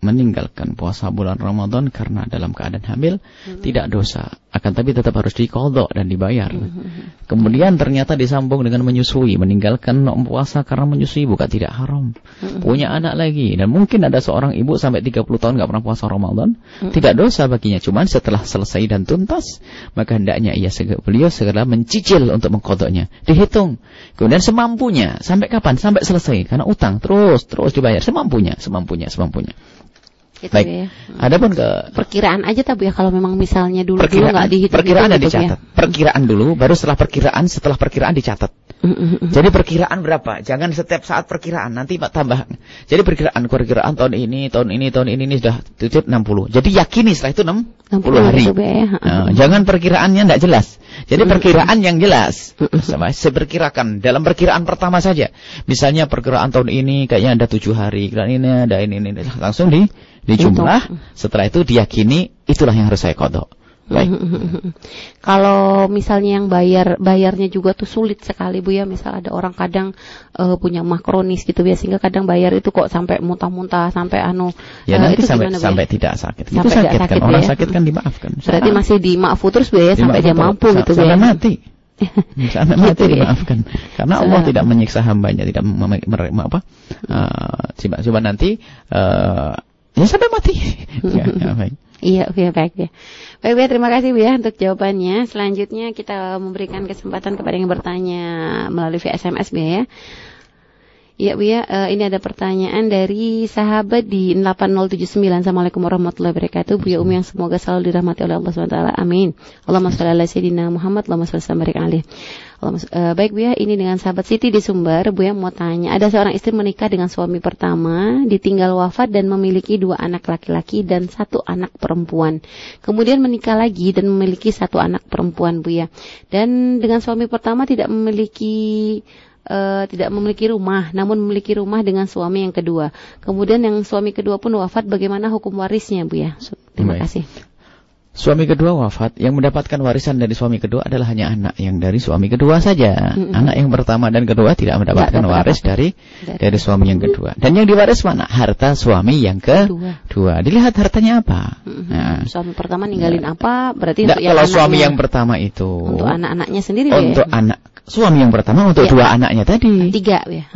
meninggalkan puasa bulan Ramadan karena dalam keadaan hamil hmm. tidak dosa. Akan tapi tetap harus dikodok dan dibayar. Hmm. kemudian ternyata disambung dengan menyusui meninggalkan puasa karena menyusui bukan tidak haram. Hmm. punya anak lagi. Dan mungkin ada seorang ibu sampai 30 tahun nggak pernah puasa Ramadan hmm. tidak dosa baginya. Cuman setelah selesai dan tuntas maka hendaknya ia segera, beliau segera mencicil untuk mengkodoknya dihitung. Kemudian semampunya. Sampai kapan? Sampai selesai. Karena utang. Terus terus dibayar. Semampunya semampunya semampunya Gitu Baik. Ya. Adapun ke perkiraan aja tapi ya kalau memang misalnya dulu dulu nggak dihitung perkiraan gitu, dicatat. Ya. Perkiraan dulu baru setelah perkiraan setelah perkiraan dicatat. Jadi perkiraan berapa? Jangan setiap saat perkiraan, nanti Pak tambah. Jadi perkiraan perkiraan tahun ini, tahun ini, tahun ini ini sudah tutup 60. Jadi yakini setelah itu 60, 60 hari. Ya. Nah, jangan perkiraannya tidak jelas. Jadi perkiraan yang jelas. Sama saya perkirakan dalam perkiraan pertama saja. Misalnya perkiraan tahun ini kayaknya ada tujuh hari, dan ini ada ini ini langsung di di jumlah. Setelah itu diyakini itulah yang harus saya kodok. Baik. *laughs* Kalau misalnya yang bayar bayarnya juga tuh sulit sekali Bu ya. Misal ada orang kadang uh, punya makronis gitu ya sehingga kadang bayar itu kok sampai muntah-muntah sampai anu Ya uh, nanti itu sampai gimana, sampai ya? tidak sakit. Sampai itu sakit, sakit kan. Orang ya? sakit kan dimaafkan. Berarti Saat. masih dimaafu terus Bu ya sampai dia mampu gitu Bu ya. Sampai mati. *laughs* Sampai mati gitu, dimaafkan. Ya? Karena Allah so. tidak menyiksa hambanya, tidak apa? Uh, coba coba nanti uh, ya sampai mati. *laughs* ya, ya, baik. Iya, oke, baik ya. Baik, baik, terima kasih Bu ya untuk jawabannya. Selanjutnya kita memberikan kesempatan kepada yang bertanya melalui via SMS Bu ya. Iya Bu ya, uh, ini ada pertanyaan dari sahabat di 8079. Assalamualaikum warahmatullahi wabarakatuh. Bu ya Umi yang semoga selalu dirahmati oleh Allah SWT. Amin. Allahumma sholli ala sayyidina Muhammad, Allahumma sholli ala Uh, baik Bu ya, ini dengan sahabat Siti di Sumber, Bu ya mau tanya, ada seorang istri menikah dengan suami pertama, ditinggal wafat dan memiliki dua anak laki-laki dan satu anak perempuan. Kemudian menikah lagi dan memiliki satu anak perempuan Bu ya. Dan dengan suami pertama tidak memiliki uh, tidak memiliki rumah, namun memiliki rumah dengan suami yang kedua. Kemudian yang suami kedua pun wafat, bagaimana hukum warisnya, Bu ya? Terima Baik. kasih. Suami kedua wafat, yang mendapatkan warisan dari suami kedua adalah hanya anak yang dari suami kedua saja. Mm -hmm. Anak yang pertama dan kedua tidak mendapatkan tidak waris dari dari suami yang kedua. Dan yang diwaris mana? Harta suami yang kedua. Dua. Dilihat hartanya apa. Mm -hmm. nah. Suami pertama ninggalin nah. apa? Berarti nah, kalau suami yang pertama itu untuk anak-anaknya sendiri Untuk ya? anak suami yang pertama untuk ya. dua anaknya tadi. Tiga ya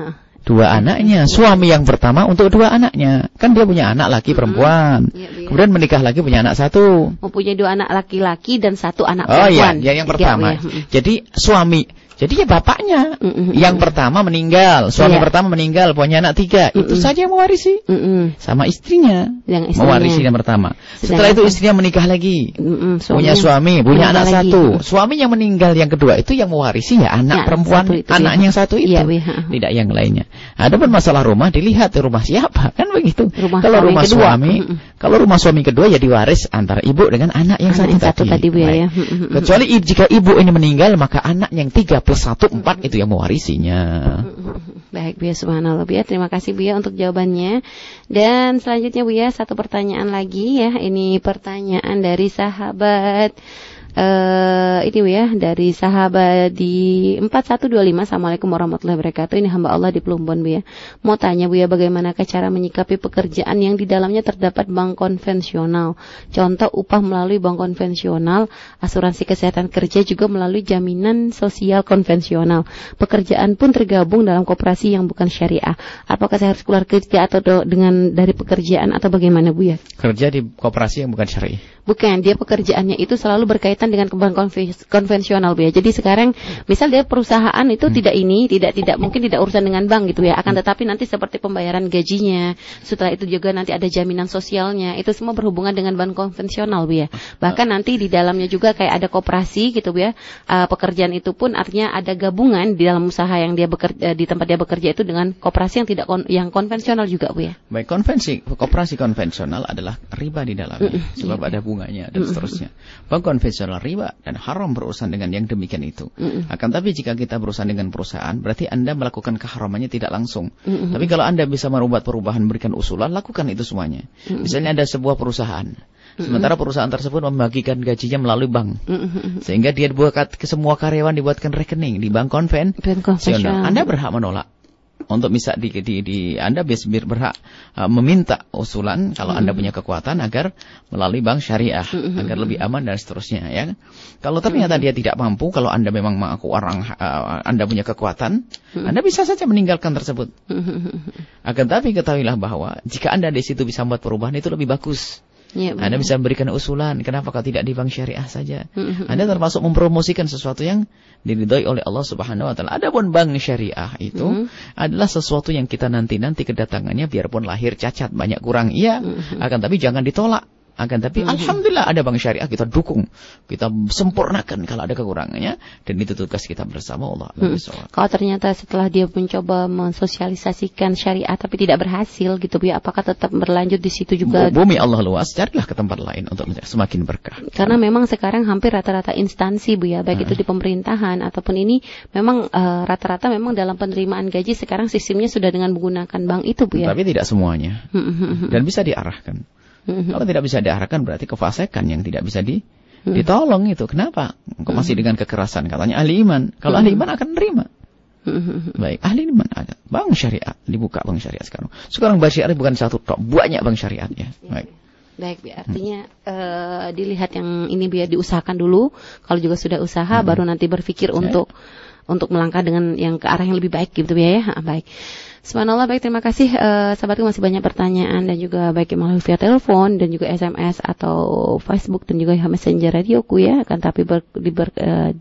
dua anaknya. Suami yang pertama untuk dua anaknya. Kan dia punya anak laki perempuan. Ya, ya. Kemudian menikah lagi punya anak satu. Mempunyai dua anak laki-laki dan satu anak perempuan. Oh iya, yang, yang pertama. Jadi suami Jadi ya bapaknya. Mm -mm. Yang pertama meninggal, suami yeah. pertama meninggal, punya anak tiga, mm -mm. itu saja yang mewarisi. Mm -mm. Sama istrinya, yang istrinya mewarisi yang pertama. Setelah itu istrinya menikah lagi, mm -mm. punya suami, punya anak lagi. satu. Suami yang meninggal yang kedua itu yang mewarisi ya anak ya, perempuan, itu, anaknya yang satu itu, ya, tidak yang lainnya. Ada pun masalah rumah dilihat rumah siapa kan begitu. Rumah kalau rumah kedua. suami, mm -mm. kalau rumah suami kedua ya diwaris antara ibu dengan anak yang anak satu, yang satu tadi. tadi Bu, ya. Kecuali jika ibu ini meninggal maka anak yang tiga plus satu empat itu yang mewarisinya. Baik Bu ya, subhanallah Bu ya. Terima kasih Bu ya untuk jawabannya. Dan selanjutnya Bu ya, satu pertanyaan lagi ya. Ini pertanyaan dari sahabat uh, ini ya dari sahabat di 4125 Assalamualaikum warahmatullahi wabarakatuh. Ini hamba Allah di Plumbon Bu ya. Mau tanya Bu ya bagaimana cara menyikapi pekerjaan yang di dalamnya terdapat bank konvensional? Contoh upah melalui bank konvensional asuransi kesehatan kerja juga melalui jaminan sosial konvensional. Pekerjaan pun tergabung dalam koperasi yang bukan syariah. Apakah saya harus keluar kerja atau dengan dari pekerjaan atau bagaimana Bu ya? Kerja di koperasi yang bukan syariah. Bukan dia pekerjaannya itu selalu berkaitan berkaitan dengan bank konvensional Bu ya. Jadi sekarang misal dia perusahaan itu hmm. tidak ini, tidak tidak mungkin tidak urusan dengan bank gitu ya. Akan hmm. tetapi nanti seperti pembayaran gajinya, setelah itu juga nanti ada jaminan sosialnya. Itu semua berhubungan dengan bank konvensional Bu ya. Bahkan nanti di dalamnya juga kayak ada koperasi gitu Bu ya. Uh, pekerjaan itu pun artinya ada gabungan di dalam usaha yang dia bekerja di tempat dia bekerja itu dengan koperasi yang tidak kon, yang konvensional juga Bu ya. Baik, konvensi koperasi konvensional adalah riba di dalamnya mm -mm, sebab iya. ada bunganya dan mm -mm. seterusnya. Bank konvensional adalah riba dan haram berurusan dengan yang demikian itu. Mm -mm. Akan tapi jika kita berurusan dengan perusahaan, berarti Anda melakukan keharamannya tidak langsung. Mm -mm. Tapi kalau Anda bisa merubah perubahan, memberikan usulan, lakukan itu semuanya. Mm -mm. Misalnya ada sebuah perusahaan, sementara perusahaan tersebut membagikan gajinya melalui bank. Sehingga dia buat ke semua karyawan dibuatkan rekening di bank konven. Anda berhak menolak untuk bisa di, di, di Anda berhak uh, meminta usulan kalau Anda punya kekuatan agar melalui bank syariah agar lebih aman dan seterusnya ya. Kalau ternyata dia tidak mampu, kalau Anda memang mengaku orang uh, Anda punya kekuatan, Anda bisa saja meninggalkan tersebut. Akan tapi ketahuilah bahwa jika Anda di situ bisa membuat perubahan itu lebih bagus. Ya, Anda bisa memberikan usulan, kenapa kalau tidak di bank syariah saja? Mm-hmm. Anda termasuk mempromosikan sesuatu yang diridhoi oleh Allah Subhanahu wa taala. Adapun bank syariah itu mm-hmm. adalah sesuatu yang kita nanti-nanti kedatangannya biarpun lahir cacat banyak kurang iya, mm-hmm. akan tapi jangan ditolak. Akan tapi hmm. alhamdulillah ada bank syariah kita dukung, kita sempurnakan kalau ada kekurangannya dan itu tugas kita bersama Allah. Hmm. Kalau ternyata setelah dia mencoba mensosialisasikan syariah tapi tidak berhasil gitu ya, apakah tetap berlanjut di situ juga? Bumi Allah luas, carilah ke tempat lain untuk semakin berkah. Karena memang sekarang hampir rata-rata instansi Bu ya, baik hmm. itu di pemerintahan ataupun ini memang eh, rata-rata uh, memang dalam penerimaan gaji sekarang sistemnya sudah dengan menggunakan bank itu Bu ya. Tapi tidak semuanya. Hmm, hmm, dan bisa diarahkan. Mm-hmm. Kalau tidak bisa diarahkan berarti kefasekan yang tidak bisa di mm-hmm. ditolong itu. Kenapa? Kok masih mm-hmm. dengan kekerasan? Katanya ahli iman. Kalau ahli iman akan menerima. Baik, ahli iman ada. Bang syariat dibuka bang syariat sekarang. Sekarang bang syariat bukan satu tok, banyak bang syariat ya. Baik. Baik, biar artinya hmm. uh, dilihat yang ini biar diusahakan dulu. Kalau juga sudah usaha, hmm. baru nanti berpikir untuk untuk melangkah dengan yang ke arah yang lebih baik gitu ya. ya. Baik. Subhanallah baik terima kasih uh, sahabatku masih banyak pertanyaan dan juga baik melalui via telepon dan juga SMS atau Facebook dan juga Messenger radioku ya akan tapi ber, di, ber, uh,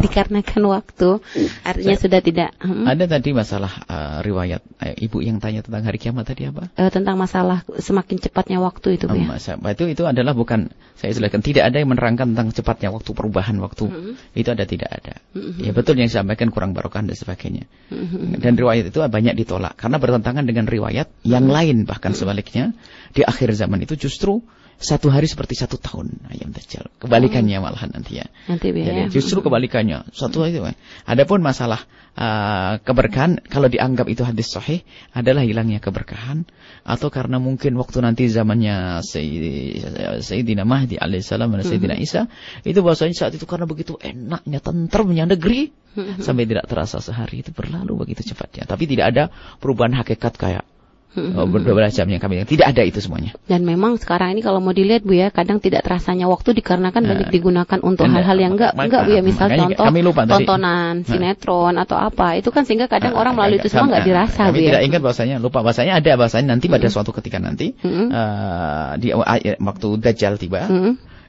dikarenakan waktu artinya Saya, sudah tidak hmm. Ada tadi masalah uh, riwayat uh, ibu yang tanya tentang hari kiamat tadi apa? Uh, tentang masalah semakin cepatnya waktu itu um, ya. Itu itu adalah bukan saya jelaskan tidak ada yang menerangkan tentang cepatnya waktu perubahan waktu. Hmm. Itu ada tidak ada. Hmm. Ya betul yang disampaikan kurang barokah dan sebagainya. Hmm. Dan riwayat itu banyak ditolak karena bertentangan dengan riwayat yang lain bahkan sebaliknya di akhir zaman itu justru satu hari seperti satu tahun ayam dajjal. Kebalikannya hmm. malahan nanti ya. Nanti ya. justru kebalikannya. Satu itu. kan. Adapun masalah uh, keberkahan kalau dianggap itu hadis sahih adalah hilangnya keberkahan atau karena mungkin waktu nanti zamannya Sayyidina Mahdi alaihissalam dan Sayyidina hmm. Isa itu bahasanya saat itu karena begitu enaknya tentremnya negeri hmm. sampai tidak terasa sehari itu berlalu begitu cepatnya. Tapi tidak ada perubahan hakikat kayak Oh, beberapa jam yang kami tidak ada itu semuanya. Dan memang sekarang ini kalau mau dilihat Bu ya, kadang tidak terasanya waktu dikarenakan nah, banyak digunakan untuk hal-hal yang enggak enggak Bu ya, misal contoh lupa tontonan tadi. sinetron atau apa. Itu kan sehingga kadang nah, orang melalui itu semua enggak dirasa kami Bu ya. tidak ingat bahasanya, lupa bahasanya ada bahasanya nanti pada suatu ketika nanti uh, di waktu Dajjal tiba.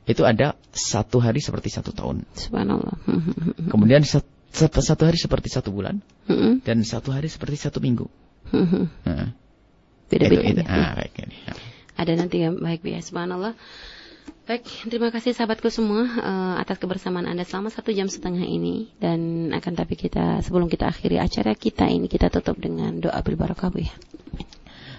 Itu ada satu hari seperti satu tahun. Subhanallah. *laughs* Kemudian satu hari seperti satu bulan dan satu hari seperti satu minggu. Mm -hmm. nah, Beda-beda. Itu, itu. Ah, baik ini. Ada nanti ya, baik ya. Subhanallah. Baik, terima kasih sahabatku semua uh, atas kebersamaan Anda selama satu jam setengah ini dan akan tapi kita sebelum kita akhiri acara kita ini kita tutup dengan doa bil barakah ya.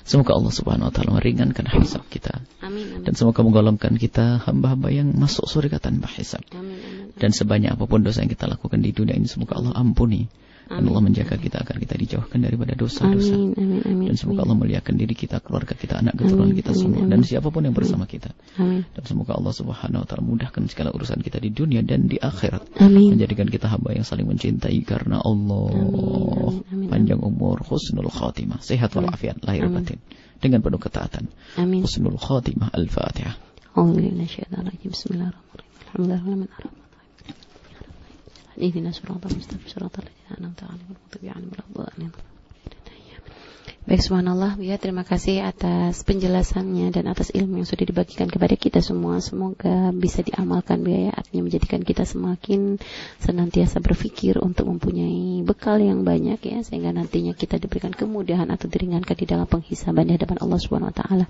Semoga Allah Subhanahu wa taala meringankan hisab kita. Amin, amin. Dan semoga menggolongkan kita hamba-hamba yang masuk surga tanpa hisab. Amin, amin, amin. Dan sebanyak apa pun dosa yang kita lakukan di dunia ini semoga Allah ampuni. Dan Allah menjaga kita agar kita dijauhkan daripada dosa-dosa. Dan semoga Allah melihatkan diri kita, keluarga kita, anak keturunan kita semua. Dan siapa pun yang bersama kita. Amin. Dan semoga Allah subhanahu wa ta'ala mudahkan segala urusan kita di dunia dan di akhirat. Amin. Menjadikan kita hamba yang saling mencintai karena Allah. Amin. Amin. Panjang umur, husnul khatimah, sehat walafiat, lahir batin. Dengan penuh ketaatan. Amin. Husnul khatimah, al-fatihah. Bismillahirrahmanirrahim. Alhamdulillah. إهدنا صراط المستقيم صراط الذين أنعمت عليهم غير المغضوب عليهم ولا الضالين. Baik, subhanallah, ya terima kasih atas penjelasannya dan atas ilmu yang sudah dibagikan kepada kita semua. Semoga bisa diamalkan ya, artinya menjadikan kita semakin senantiasa berpikir untuk mempunyai bekal yang banyak ya, sehingga nantinya kita diberikan kemudahan atau diringankan di dalam penghisaban di hadapan Allah Subhanahu Wa Taala.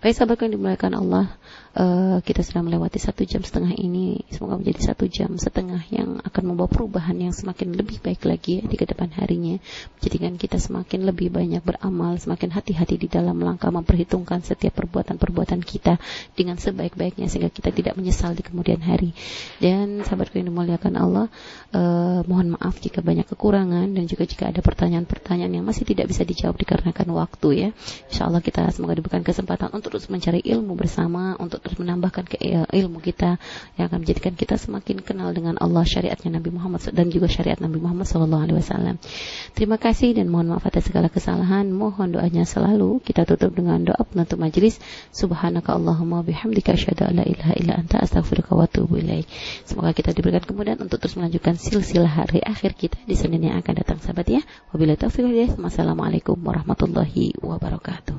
Baik, sahabat yang dimuliakan Allah, uh, kita sudah melewati satu jam setengah ini. Semoga menjadi satu jam setengah yang akan membawa perubahan yang semakin lebih baik lagi ya, di ke depan harinya, menjadikan kita semakin lebih banyak beramal beramal, semakin hati-hati di dalam langkah memperhitungkan setiap perbuatan-perbuatan kita dengan sebaik-baiknya sehingga kita tidak menyesal di kemudian hari. Dan sahabatku yang dimuliakan Allah, eh, mohon maaf jika banyak kekurangan dan juga jika ada pertanyaan-pertanyaan yang masih tidak bisa dijawab dikarenakan waktu ya. Insya Allah kita semoga diberikan kesempatan untuk terus mencari ilmu bersama, untuk terus menambahkan ke ilmu kita yang akan menjadikan kita semakin kenal dengan Allah, syariatnya Nabi Muhammad dan juga syariat Nabi Muhammad SAW. Terima kasih dan mohon maaf atas segala kesalahan mohon doanya selalu. Kita tutup dengan doa penutup majelis. Subhanaka Allahumma bihamdika asyhadu an la ilaha illa anta astaghfiruka wa atubu ilaik. Semoga kita diberikan kemudahan untuk terus melanjutkan silsilah hari akhir kita di Senin yang akan datang sahabat ya. Wabillahi taufiq Wassalamualaikum warahmatullahi wabarakatuh.